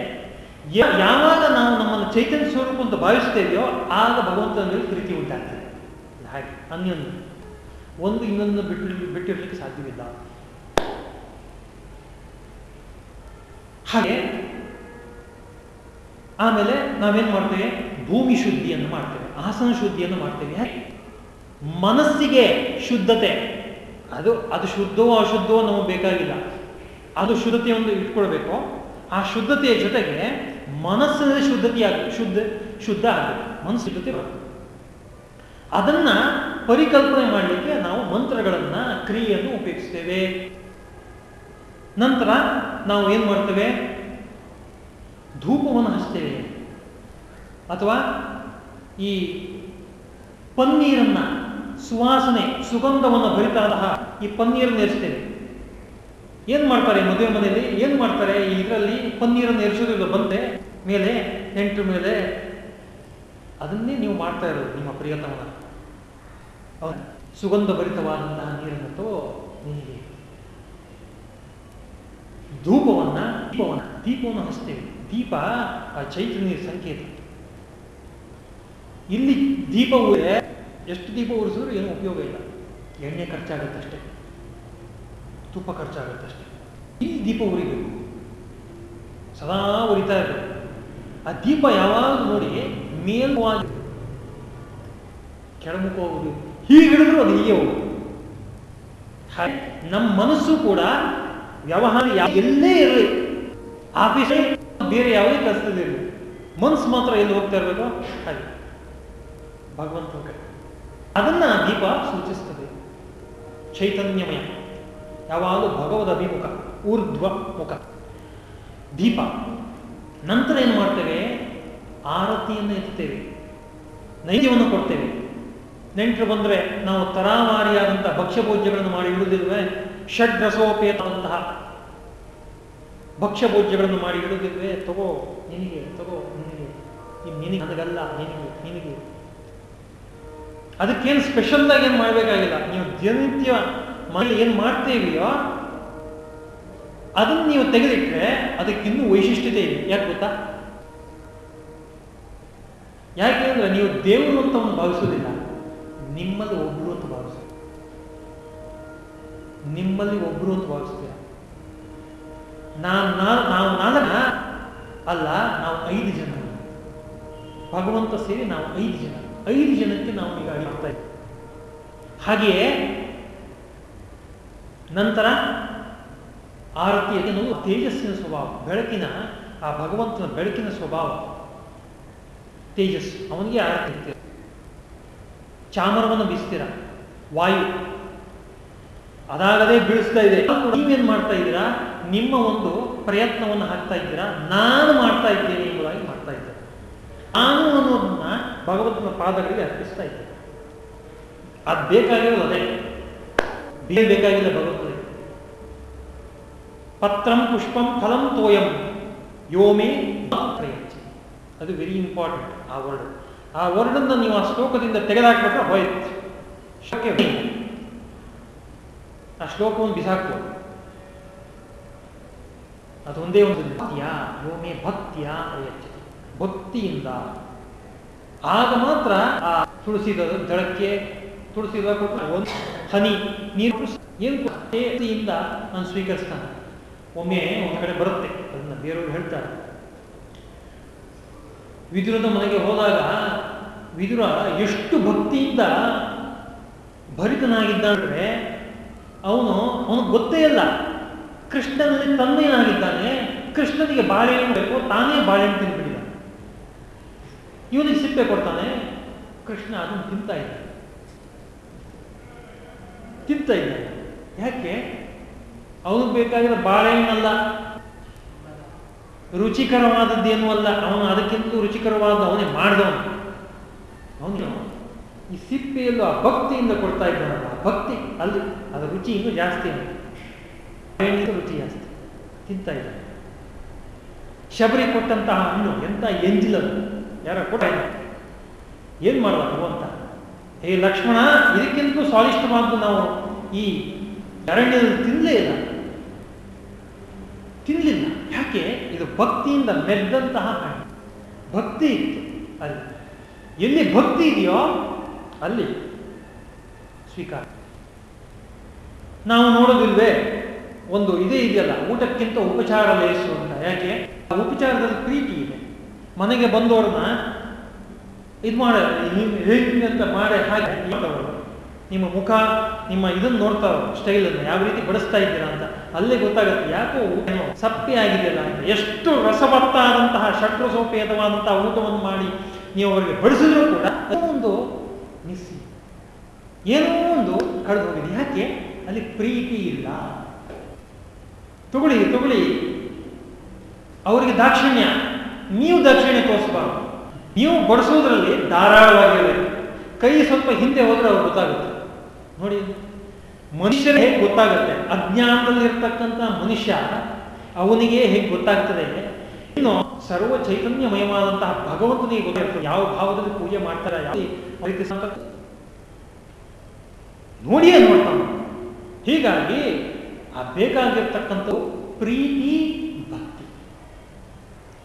ಯಾವಾಗ ನಾವು ನಮ್ಮನ್ನು ಚೈತನ್ಯ ಸ್ವರೂಪ ಅಂತ ಭಾವಿಸ್ತೇವೆಯೋ ಆಗ ಭಗವಂತನಲ್ಲಿ ಪ್ರೀತಿ ಉಂಟಾಗ್ತದೆ. ಹಾಗೆ ಅನ್ಯೊಂದು ಒಂದು ಇನ್ನೊಂದು ಬಿಟ್ಟು ಬಿಟ್ಟಿರ್ಲಿಕ್ಕೆ ಸಾಧ್ಯವಿಲ್ಲ. ಹಾಗೆ ಆಮೇಲೆ ನಾವೇನ್ ಮಾಡ್ತೇವೆ? ಭೂಮಿ ಶುದ್ಧಿಯನ್ನು ಮಾಡ್ತೇವೆ, ಆಸನ ಶುದ್ಧಿಯನ್ನು ಮಾಡ್ತೇವೆ. ಯಾಕೆ? ಮನಸ್ಸಿಗೆ ಶುದ್ಧತೆ. ಅದು ಅದು ಶುದ್ಧವೋ ಅಶುದ್ಧವೋ ನಮಗೆ ಬೇಕಾಗಿಲ್ಲ. ಅದು ಶುದ್ಧತೆಯೊಂದು ಇಟ್ಕೊಳ್ಬೇಕು. ಆ ಶುದ್ಧತೆಯ ಜೊತೆಗೆ ಮನಸ್ಸಿನ ಶುದ್ಧತೆಯಾಗ, ಶುದ್ಧ ಶುದ್ಧ ಆಗುತ್ತೆ ಮನಸ್ಸು ಶುದ್ಧತೆ ಬರುತ್ತೆ ಅದನ್ನ ಪರಿಕಲ್ಪನೆ ಮಾಡಲಿಕ್ಕೆ ನಾವು ಮಂತ್ರಗಳನ್ನ, ಕ್ರಿಯೆಯನ್ನು ಉಪಯೋಗಿಸ್ತೇವೆ. ನಂತರ ನಾವು ಏನು ಮಾಡ್ತೇವೆ? ಧೂಪವನ್ನು ಹಚ್ತೇವೆ. ಅಥವಾ ಈ ಪನ್ನೀರನ್ನ ಸುವಾಸನೆ, ಸುಗಂಧವನ್ನು ಭರಿತಾದ ಈ ಪನ್ನೀರನ್ನು ಏರಿಸ್ತೇವೆ ಏನು ಮಾಡ್ತಾರೆ ಮದುವೆ ಮನೆಯಲ್ಲಿ? ಏನು ಮಾಡ್ತಾರೆ? ಇದರಲ್ಲಿ ಪನ್ನೀರನ್ನು ಎರಿಸೋದಿಲ್ಲ ಬಂದೆ ಮೇಲೆ ನೆಂಟರ ಮೇಲೆ ಅದನ್ನೇ ನೀವು ಮಾಡ್ತಾ ಇರೋದು ನಿಮ್ಮ ಪ್ರಿಯತಮನ. ಅವನ ಸುಗಂಧ ಭರಿತವಾದಂತಹ ನೀರನ್ನು ತೋ ನೀರಿಗೆ ಧೂಪವನ್ನ, ದೀಪವನ್ನ, ದೀಪವನ್ನು ಹಚ್ತೇವೆ. ದೀಪ ಆ ಚೈತನ್ಯ ಸಂಕೇತ. ಇಲ್ಲಿ ದೀಪ ಊರೇ, ಎಷ್ಟು ದೀಪ ಉರಿಸಿದ್ರು ಏನು ಉಪಯೋಗ ಇಲ್ಲ. ಎಣ್ಣೆ ಖರ್ಚಾಗತ್ತಷ್ಟೇ. ತುಪ್ಪ ಖರ್ಚಾಗತ್ತಷ್ಟೇ ಈ ದೀಪ ಉರಿಬೇಕು. ಸದಾ ಉರಿತಾ ಇರಬೇಕು. ಆ ದೀಪ ಯಾವಾಗ ನೋಡಿ ಮೇಲ್ವಾಗಿ ಕೆಳಮುಖ ಹೋಗುದು ಹೀಗೆ ಹಿಡಿದ್ರು ಅದು ಹೀಗೆ ಹೋಗುದು ಹಾಗೆ ನಮ್ಮ ಮನಸ್ಸು ಕೂಡ ವ್ಯವಹಾರ ಎಲ್ಲೇ ಇರಲಿ ಆಫೀಸ್ ಬೇರೆ ಯಾವುದೇ ಕೆಲಸದಲ್ಲಿ ಮನಸ್ಸು ಮಾತ್ರ ಎಲ್ಲಿ ಹೋಗ್ತಾ ಇರಬೇಕು ಹಾಗೆ. ಭಗವಂತನ ಕಡೆ. ಅದನ್ನ ದೀಪ ಸೂಚಿಸ್ತದೆ. ಚೈತನ್ಯಮಯ. ಯಾವಾಗಲೂ ಭಗವದ ಅಭಿಮುಖ ಊರ್ಧ್ವ ಮುಖ. ದೀಪ. ನಂತರ ಏನು ಮಾಡ್ತೇವೆ? ಆರತಿಯನ್ನು ಎತ್ತುತ್ತೇವೆ. ನೈಜವನ್ನು ಕೊಡ್ತೇವೆ. ನೆಂಟರು ಬಂದರೆ ನಾವು ತರಾವಾರಿಯಾದಂಥ ಭಕ್ಷ್ಯಭೋಜ್ಯಗಳನ್ನು ಮಾಡಿ ಇಡುವುದಿಲ್ವೇ? ಷಡ್ರಸೋಪೇತವಂತಹ ಭಕ್ಷ್ಯಭೋಜ್ಯಗಳನ್ನು ಮಾಡಿ ಇಡುವುದಿಲ್ವೇ? ತಗೋ, ನಿನಗೆ ತಗೋ, ನಿನಗೆ. ನಿನಗೆ, ನನಗಲ್ಲ, ನಿನಗೆ ನಿನಗೆ. ಅದಕ್ಕೇನು ಸ್ಪೆಷಲ್ ಆಗಿ ಏನು ಮಾಡಬೇಕಾಗಿಲ್ಲ? ನೀವು ದಿನನಿತ್ಯ ಮನೇಲಿ ಏನು ಮಾಡ್ತೇವಿಯೋ ಅದನ್ನು ನೀವು ತೆಗೆದಿಟ್ರೆ ಅದಕ್ಕಿನ್ನೂ ವೈಶಿಷ್ಟ್ಯತೆ ಇದೆ. ಯಾಕೆ ಗೊತ್ತಾ? ಯಾಕೆ ಅಂದ್ರೆ ನೀವು ದೇವರು ಅಂತ ಭಾವಿಸೋದಿಲ್ಲ, ನಿಮ್ಮಲ್ಲಿ ಒಬ್ರು ಅಂತ ಭಾವಿಸ್ತೀರ. ನಿಮ್ಮಲ್ಲಿ ಒಬ್ರು ಅಂತ ಭಾವಿಸ್ತೀರ. ನಾನು ನಾವು ನಾಲ್ಕ ಅಲ್ಲ, ನಾವು ಐದು ಜನ. ಭಗವಂತ ಸೇರಿ ನಾವು ಐದು ಜನ. ಐದು ಜನಕ್ಕೆ ನಾವು ಈಗ ಅಳಿತಾ ಇದ್ದೀವಿ. ಹಾಗೆಯೇ ನಂತರ ಆರತಿಯಲ್ಲಿ ತೇಜಸ್ಸಿನ ಸ್ವಭಾವ, ಬೆಳಕಿನ, ಆ ಭಗವಂತನ ಬೆಳಕಿನ ಸ್ವಭಾವ. ತೇಜಸ್ಸು, ಅವನಿಗೆ ಆರತಿ ಇರ್ತೀರ. ಚಾಮರವನ್ನು ಬೀಸ್ತೀರ, ವಾಯು. ಅದಾಗದೇ ಬೀಳಿಸ್ತಾ ಇದೆ. ನೀವೇನ್ ಮಾಡ್ತಾ ಇದ್ದೀರಾ? ನಿಮ್ಮ ಒಂದು ಪ್ರಯತ್ನವನ್ನು ಹಾಕ್ತಾ ಇದ್ದೀರಾ? ನಾನು ಮಾಡ್ತಾ ಇದ್ದೇನೆ ಎಂಬುದಾಗಿ ಮಾಡ್ತಾ ಇದ್ದೇನೆ ನಾನು ಅನ್ನೋದನ್ನ ಭಗವಂತನ ಪಾದಗಳಿಗೆ ಅರ್ಪಿಸ್ತಾ ಇದ್ದೇನೆ. ಅದು ಬೇಕಾಗಿರೋದು ಅದೇ. ಬೇರೆ ಬೇಕಾಗಿಲ್ಲ ಭಗವಂತನಿಗೆ ಪತ್ರಂ ಪುಷ್ಪಂ ಫಲಂ ತೋಯಂ. ಯೋಮೇ ಪ್ರಯತ್ನ. ಅದು ವೆರಿ ಇಂಪಾರ್ಟೆಂಟ್ ಆ ವರ್ಡ್ ಆ ವರ್ಡನ್ನು ನೀವು ಆ ಶ್ಲೋಕದಿಂದ ತೆಗೆದಾಕ್ಬಿಟ್ರೆ ಹೋಯ್ತು. ಶಕ್ಯ ಆ ಶ್ಲೋಕವನ್ನು ಬಿಸಾಕ್ಬೋದು ಅದೊಂದೇ ಒಂದು ಭಕ್ತಿಯ? ಯೋಮೆ ಭಕ್ತಿಯ ಪ್ರಯತ್ನ. ಭಕ್ತಿಯಿಂದ. ಆಗ ಮಾತ್ರ ಆ ತುಳಸಿದ ಜಳಕ್ಕೆ ತುಳಸಿದ ಒಂದು ಹನಿ ನೀರು ಏನು ನಾನು ಸ್ವೀಕರಿಸ್ತಾನೆ. ಒಮ್ಮೆ ಒಂದು ಕಡೆ ಬರುತ್ತೆ. ಅದನ್ನ ಬೇರೆಯವರು ಹೇಳ್ತಾರೆ. ವಿದುರದ ಮನೆಗೆ ಹೋದಾಗ ವಿದುರ ಎಷ್ಟು ಭಕ್ತಿಯಿಂದ ಭರಿತನಾಗಿದ್ದಾನೆ ಅವನು ಅವನು ಗೊತ್ತೇ ಇಲ್ಲ. ಕೃಷ್ಣನಲ್ಲಿ ತನ್ಮಯನಾಗಿದ್ದಾನೆ. ಕೃಷ್ಣನಿಗೆ ಬಾಳೆಹಣ್ಣು ಬೇಕು, ತಾನೇ ಬಾಳೆಹಣ್ಣು ತಿನ್ಬಿಡಿದ ಇವನಿಗೆ ಸಿಪ್ಪೆ ಕೊಡ್ತಾನೆ. ಕೃಷ್ಣ ಅದನ್ನು ತಿಂತಾ ಇದ್ದ ತಿಂತಾ ಇದ್ದ ಯಾಕೆ? ಅವನಿಗೆ ಬೇಕಾಗಿರೋ ಬಾಳೆಹಣ್ಣಲ್ಲ ರುಚಿಕರವಾದದ್ದೇನೂ ಅಲ್ಲ. ಅವನು ಅದಕ್ಕಿಂತ ರುಚಿಕರವಾದ ಅವನೇ ಮಾಡಿದವನು. ಅವನು ಈ ಸಿಪ್ಪೆಯಲ್ಲೂ ಆ ಭಕ್ತಿಯಿಂದ ಕೊಡ್ತಾ ಇದ್ದಾನಲ್ಲ, ಆ ಭಕ್ತಿ, ಅಲ್ಲಿ ಅದರ ರುಚಿ ಇನ್ನೂ ಜಾಸ್ತಿ ರುಚಿ ಜಾಸ್ತಿ. ತಿಂತಾ ಇದ್ದಾನೆ. ಶಬರಿ ಕೊಟ್ಟಂತಹ ಹಣ್ಣು ಎಂತ ಎಂಜಿಲದು ಯಾರ ಕೊಟ್ಟ ಏನ್ ಮಾಡಲ್ಲ ಭಗವಂತ ಹೇ ಲಕ್ಷ್ಮಣ ಇದಕ್ಕಿಂತ ಸ್ವಾದಿಷ್ಟವಾದ್ದು ನಾವು ಈ ಅರಣ್ಯದಲ್ಲಿ ತಿನ್ನಲೇ ಇಲ್ಲ. ತಿನ್ನಲಿಲ್ಲ ಯಾಕೆ? ಇದು ಭಕ್ತಿಯಿಂದ ಮೆದ್ದಂತಹ ಹಣ್ಣು ಭಕ್ತಿ ಇತ್ತು ಅಲ್ಲಿ. ಎಲ್ಲಿ ಭಕ್ತಿ ಇದೆಯೋ ಅಲ್ಲಿ ಸ್ವೀಕಾರ. ನಾವು ನೋಡೋದಿಲ್ವೇ ಒಂದು ಇದೇ ಇದೆಯಲ್ಲ, ಊಟಕ್ಕಿಂತ ಉಪಚಾರ ಲೇಸು ಅಂತ. ಯಾಕೆ? ಉಪಚಾರದಲ್ಲಿ ಪ್ರೀತಿ ಇದೆ. ಮನೆಗೆ ಬಂದವ್ರನ್ನ ಇದು ಮಾಡ ಅಂತ ಮಾಡಿ ಹಾಗೆ. ನಿಮ್ಮ ಮುಖ, ನಿಮ್ಮ ಇದನ್ನು ಸ್ಟೈಲ್ ಸ್ಟೈಲನ್ನು ಯಾವ ರೀತಿ ಬಡಿಸ್ತಾ ಇದ್ದೀರಾ ಅಂತ. ಅಲ್ಲೇ ಗೊತ್ತಾಗುತ್ತೆ, ಯಾಕೋ ಏನೋ ಸಪ್ಪೆ ಆಗಿದೆಯಲ್ಲ ಅಂತ. ಎಷ್ಟು ರಸವತ್ತಾದಂತಹ ಷಟ್ರಸೋಪೇತವಾದಂತಹ ಊಟವನ್ನು ಮಾಡಿ ನೀವು ಅವರಿಗೆ ಬಡಿಸಿದ್ರು ಕೂಡ ಒಂದು ಮಿಸ್ಸಿ ಏನೋ ಒಂದು ಕಳೆದು ಹೋಗಿದೆ. ಯಾಕೆ? ಅಲ್ಲಿ ಪ್ರೀತಿ ಇಲ್ಲ. ತಗೊಳ್ಳಿ ತಗೊಳ್ಳಿ ಅವರಿಗೆ ದಾಕ್ಷಿಣ್ಯ. ನೀವು ದಾಕ್ಷಿಣ್ಯ ತೋರಿಸಬಾರ್ದು ನೀವು ಬಡಿಸೋದ್ರಲ್ಲಿ ಧಾರಾಳವಾಗಿರಬೇಕು. ಕೈ ಸ್ವಲ್ಪ ಹಿಂದೆ ಹೋದ್ರೆ ಅವ್ರು ಗೊತ್ತಾಗುತ್ತೆ. ನೋಡಿ, ಮನುಷ್ಯರೇ ಹೇಗೆ ಗೊತ್ತಾಗುತ್ತೆ? ಅಜ್ಞಾನದಲ್ಲಿರ್ತಕ್ಕಂಥ ಮನುಷ್ಯ ಅವನಿಗೆ ಹೇಗೆ ಗೊತ್ತಾಗ್ತದೆ? ಇನ್ನು ಸರ್ವ ಚೈತನ್ಯಮಯವಾದಂತಹ ಭಗವಂತನಿಗೆ ಗೊತ್ತಿರ್ತದೆ ಯಾವ ಭಾವದಲ್ಲಿ ಪೂಜೆ ಮಾಡ್ತಾರೆ, ಯಾವ ರೀತಿ ನೋಡಿಯೇ ನೋಡ್ತಾನೆ. ಹೀಗಾಗಿ ಆ ಬೇಕಾಗಿರ್ತಕ್ಕಂಥ ಪ್ರೀತಿ, ಭಕ್ತಿ.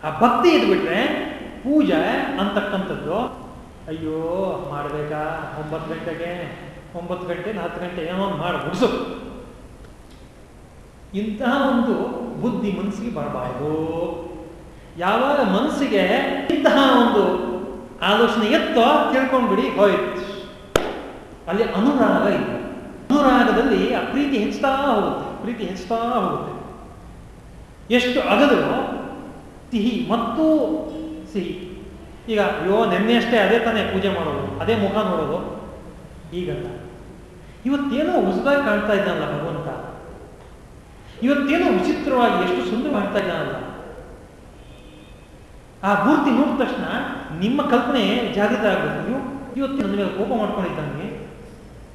ಆ ಭಕ್ತಿ ಇದ್ಬಿಟ್ರೆ ಪೂಜೆ ಅಂತಕ್ಕಂಥದ್ದು, ಅಯ್ಯೋ, ಮಾಡಬೇಕಾ? ಒಂಬತ್ತು ಗಂಟೆಗೆ ಒಂಬತ್ತು ಗಂಟೆ ಹತ್ತು ಗಂಟೆ ಏನೋ ಒಂದು ಮಾಡಿ, ಮುಗಿಸು. ಇಂತಹ ಒಂದು ಬುದ್ಧಿ ಮನಸ್ಸಿಗೆ ಬರಬಾರದು. ಯಾವಾಗ ಮನಸ್ಸಿಗೆ ಇಂತಹ ಒಂದು ಆಲೋಚನೆ ಎತ್ತೋ ತಿಳ್ಕೊಂಡ್ಬಿಡಿ ಹೋಯ್ತು. ಅಲ್ಲಿ ಅನುರಾಗ ಇದೆ ಅನುರಾಗದಲ್ಲಿ ಆ ಪ್ರೀತಿ ಹೆಚ್ಚುತ್ತಾ ಹೋಗುತ್ತೆ, ಪ್ರೀತಿ ಹೆಚ್ಚುತ್ತಾ ಹೋಗುತ್ತೆ. ಎಷ್ಟು ಅಗದು ತಿಹಿ ಮತ್ತು ಸಿಹಿ. ಈಗ ಅಯ್ಯೋ, ನೆನ್ನೆ ಅಷ್ಟೇ ಅದೇ ತಾನೇ ಪೂಜೆ ಮಾಡೋದು, ಅದೇ ಮುಖ ನೋಡೋದು. ಈಗಲ್ಲ. ಇವತ್ತೇನೋ ಹೊಸದಾಗಿ ಕಾಣ್ತಾ ಇದ್ದಾನಲ್ಲ ಭಗವಂತ. ಇವತ್ತೇನೋ ವಿಚಿತ್ರವಾಗಿ ಎಷ್ಟು ಸುಂದರ ಮಾಡ್ತಾ ಇದ್ದಾನಲ್ಲ. ಆ ಮೂರ್ತಿ ನೋಡಿದ ತಕ್ಷಣ ನಿಮ್ಮ ಕಲ್ಪನೆ ಜಾಗೃತ ಆಗುತ್ತೆ ನೀವು ಇವತ್ತು ನನ್ನ ಮೇಲೆ ಕೋಪ ಮಾಡ್ಕೊಂಡಿದ್ದಾನೆ.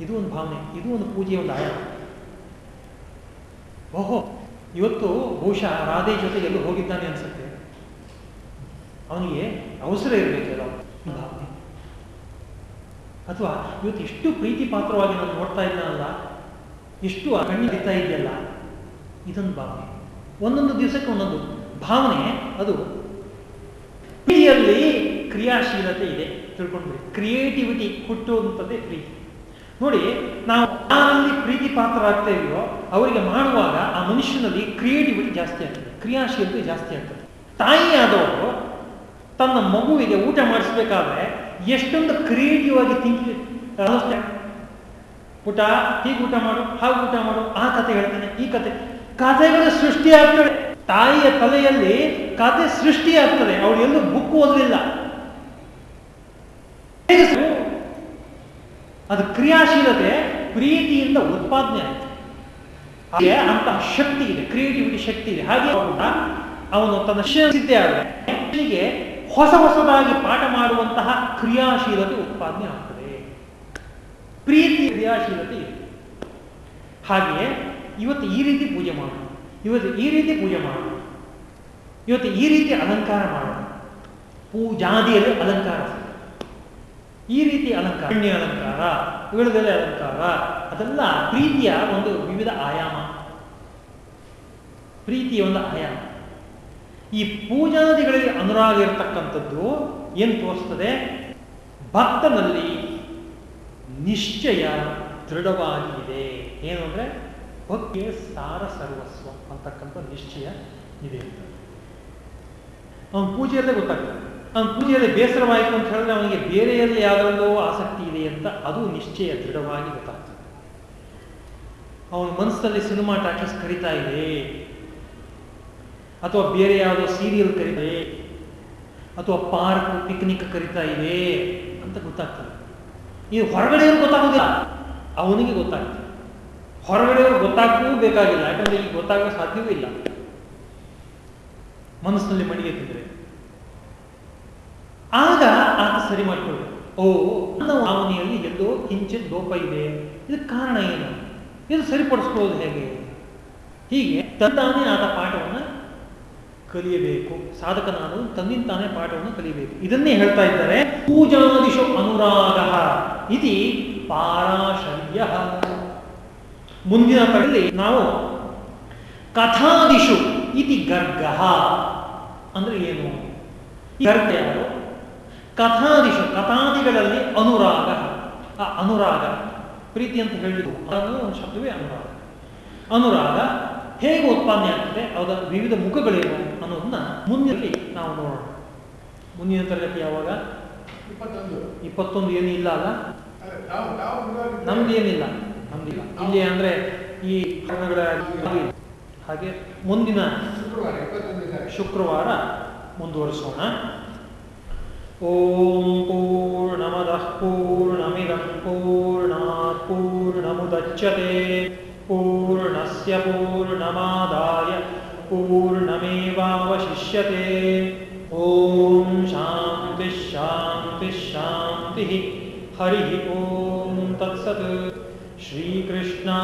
ಇದು ಒಂದು ಭಾವನೆ, ಇದು ಒಂದು ಪೂಜೆಯ ಒಂದು ಆಯಾಮ. ಓಹೋ, ಇವತ್ತು ಬಹುಶಃ ರಾಧೆ ಜೊತೆ ಎಲ್ಲೂ ಹೋಗಿದ್ದಾನೆ ಅನ್ಸುತ್ತೆ. ಅವನಿಗೆ ಅವಸರ ಇರಬೇಕಲ್ಲ ಅಥವಾ ಇವತ್ತು ಎಷ್ಟು ಪ್ರೀತಿ ಪಾತ್ರವಾಗಿ ನಾನು ನೋಡ್ತಾ ಇದ್ದಾನಲ್ಲ, ಎಷ್ಟು ಕಣ್ಣಿಡಿತಾ ಇದೆಯಲ್ಲ, ಇದೊಂದು ಭಾವನೆ. ಒಂದೊಂದು ದಿವಸಕ್ಕೆ ಒಂದೊಂದು ಭಾವನೆ, ಅದು ಪ್ರೀತಿಯಲ್ಲಿ ಕ್ರಿಯಾಶೀಲತೆ ಇದೆ. ತಿಳ್ಕೊಂಡ್ಬಿಡಿ. ಕ್ರಿಯೇಟಿವಿಟಿ ಹುಟ್ಟುವಂಥದ್ದೇ ಪ್ರೀತಿ. ನೋಡಿ, ನಾವು ಯಾರಲ್ಲಿ ಪ್ರೀತಿ ಪಾತ್ರರಾಗ್ತಾ ಇದೆಯೋ ಅವರಿಗೆ ಮಾಡುವಾಗ ಆ ಮನುಷ್ಯನಲ್ಲಿ ಕ್ರಿಯೇಟಿವಿಟಿ ಜಾಸ್ತಿ ಆಗ್ತದೆ. ಕ್ರಿಯಾಶೀಲತೆ ಜಾಸ್ತಿ ಆಗ್ತದೆ. ತಾಯಿಯಾದವರು ತನ್ನ ಮಗುವಿಗೆ ಊಟ ಮಾಡಿಸ್ಬೇಕಾದ್ರೆ ಎಷ್ಟೊಂದು ಕ್ರಿಯೇಟಿವ್ ಆಗಿ ಥಿಂಕ್ ಊಟ ಹೀಗೆ ಊಟ ಮಾಡು ಹಾಗೆ ಊಟ ಮಾಡು, ಆ ಕತೆ ಹೇಳ್ತಾನೆ, ಈ ಕತೆ. ಕಥೆಗಳು ಸೃಷ್ಟಿ ಆಗ್ತದೆ ತಾಯಿಯ ತಲೆಯಲ್ಲಿ ಕತೆ ಸೃಷ್ಟಿ ಆಗ್ತದೆ. ಅವಳು ಎಲ್ಲೂ ಬುಕ್ ಓದಲಿಲ್ಲ. ಅದು ಕ್ರಿಯಾಶೀಲತೆ, ಪ್ರೀತಿಯಿಂದ ಉತ್ಪಾದನೆ ಆಯ್ತು. ಹಾಗೆ ಅಂತಹ ಶಕ್ತಿ ಇದೆ ಕ್ರಿಯೇಟಿವಿಟಿ ಶಕ್ತಿ ಇದೆ. ಹಾಗೆ ಅವನು ತನ್ನ ಸಿದ್ಧೆ ಆದರೆ ಹೊಸ ಹೊಸದಾಗಿ ಪಾಠ ಮಾಡುವಂತಹ ಕ್ರಿಯಾಶೀಲತೆ ಉತ್ಪಾದನೆ ಆಗ್ತದೆ. ಪ್ರೀತಿ ಕ್ರಿಯಾಶೀಲತೆ ಇದೆ. ಹಾಗೆಯೇ ಇವತ್ತು ಈ ರೀತಿ ಪೂಜೆ ಮಾಡೋಣ. ಇವತ್ತು ಈ ರೀತಿ ಪೂಜೆ ಮಾಡೋಣ. ಇವತ್ತು ಈ ರೀತಿ ಅಲಂಕಾರ ಮಾಡೋಣ. ಪೂಜಾದಿಯಲ್ಲಿ ಅಲಂಕಾರ ಈ ರೀತಿ ಅಲಂಕಾರ, ಪುಣ್ಯ ಅಲಂಕಾರ ವಿಳದೆಲೆ ಅಲಂಕಾರ, ಅದೆಲ್ಲ ಪ್ರೀತಿಯ ಒಂದು ವಿವಿಧ ಆಯಾಮ. ಪ್ರೀತಿಯ ಒಂದು ಆಯಾಮ. ಈ ಪೂಜಾದಿಗಳಲ್ಲಿ ಅನುರಾಗ ಇರತಕ್ಕಂಥದ್ದು ಏನು ತೋರಿಸ್ತದೆ? ಭಕ್ತನಲ್ಲಿ ನಿಶ್ಚಯ ದೃಢವಾಗಿದೆ ಏನು ಅಂದರೆ ಭಕ್ತಿಯ ಸಾರ ಸರ್ವಸ್ವ ಅಂತಕ್ಕಂಥ ನಿಶ್ಚಯ ಇದೆ ಅಂತ. ಅವನ ಪೂಜೆಯಲ್ಲೇ ಗೊತ್ತಾಗ್ತದೆ. ಅವನ ಪೂಜೆಯಲ್ಲಿ ಬೇಸರವಾಯಿತು ಅಂತ ಹೇಳಿದ್ರೆ ಅವನಿಗೆ ಬೇರೆಯಲ್ಲಿ ಯಾವುದರಲ್ಲೋ ಆಸಕ್ತಿ ಇದೆ ಅಂತ ಅದು ನಿಶ್ಚಯ ದೃಢವಾಗಿ ಗೊತ್ತಾಗ್ತದೆ. ಅವನ ಮನಸ್ಸಲ್ಲಿ ಸಿನಿಮಾ ಟಾಕೀಸ್ ಕರಿತಾ ಇದೆ. ಅಥವಾ ಬೇರೆ ಯಾವುದೋ ಸೀರಿಯಲ್ ಕರೀತಾ ಇದೆ ಅಥವಾ ಪಾರ್ಕ್ ಪಿಕ್ನಿಕ್ ಕರಿತಾ ಇದೆ ಅಂತ ಗೊತ್ತಾಗ್ತದೆ. ಇದು ಹೊರಗಡೆಯವ್ರು ಗೊತ್ತಾಗೋದಿಲ್ಲ. ಅವನಿಗೆ ಗೊತ್ತಾಗ್ತದೆ. ಹೊರಗಡೆಯವ್ರು ಗೊತ್ತಾಗೂ ಬೇಕಾಗಿಲ್ಲ, ಯಾಕಂದ್ರೆ ಈಗ ಗೊತ್ತಾಗೋ ಸಾಧ್ಯವೂ ಇಲ್ಲ. ಮನಸ್ಸಿನಲ್ಲಿ ಮಣಿಗೆ ತಿಂದರೆ. ಆಗ ಆತ ಸರಿ ಮಾಡಿಕೊಳ್ಳಿ ಓ, ನನ್ನ ಭಾವನೆಯಲ್ಲಿ ಎಲ್ಲೋ ಕಿಂಚಿತ್ ಲೋಪ ಇದೆ. ಇದಕ್ಕೆ ಕಾರಣ ಏನು? ಇದು ಸರಿಪಡಿಸ್ಕೊಳ್ಳೋದು ಹೇಗೆ? ಹೀಗೆ ತಂದಾನೇ ಆತ ಪಾಠವನ್ನು ಕಲಿಯಬೇಕು. ಸಾಧಕ ನಾನು ತನ್ನಿಂತಾನೇ ಪಾಠವನ್ನು ಕಲಿಯಬೇಕು. ಇದನ್ನೇ ಹೇಳ್ತಾ ಇದ್ದಾರೆ ಪೂಜಾದಿಶು ಅನುರಾಗ ಇತಿ ಪಾರಾಶರ್ಯ. ಮುಂದಿನ ಪಡೆಯಲ್ಲಿ ನಾವು ಕಥಾದಿಶು ಇತಿ ಗರ್ಗ ಅಂದ್ರೆ ಏನು? ಗರ್ಗ ಯಾರು ಕಥಾದಿಶು, ಕಥಾದಿಗಳಲ್ಲಿ ಅನುರಾಗ. ಆ ಅನುರಾಗ, ಪ್ರೀತಿ ಅಂತ ಹೇಳಿದ್ರು ಅದನ್ನು ಒಂದು ಶಬ್ದವೇ ಅನುರಾಗ. ಅನುರಾಗ ಹೇಗೆ ಉತ್ಪಾದನೆ ಆಗ್ತದೆ ಅದರ ವಿವಿಧ ಮುಖಗಳೇನು ಅನ್ನೋದನ್ನ ಮುಂದಿನಲ್ಲಿ ನಾವು ನೋಡೋಣ. ಮುಂದಿನ ತರಗತಿ ಯಾವಾಗ? ಇಪ್ಪತ್ತೊಂದು. ಏನು ಇಲ್ಲ ಅಲ್ಲ? ನಮ್ದು ಏನಿಲ್ಲ ನಮ್ದಿಲ್ಲ. ಇಲ್ಲಿ ಅಂದ್ರೆ ಈ ಕಾರಣಗಳ ಹಾಗೆ. ಮುಂದಿನ ಶುಕ್ರವಾರ ಮುಂದುವರಿಸೋಣ. ಓಂ ಪೂರ್ಣಮದಃ ಪೂರ್ಣಮಿದಂ ಪೂರ್ಣಾತ್ ಪೂರ್ಣಮುದಚ್ಯತೆ पूर्णस्य पूर्णमादाय पूर्णमेवावशिष्यते। ॐ शान्तिः शान्तिः शान्तिः। हरिः ॐ तत्सत्। श्रीकृष्णा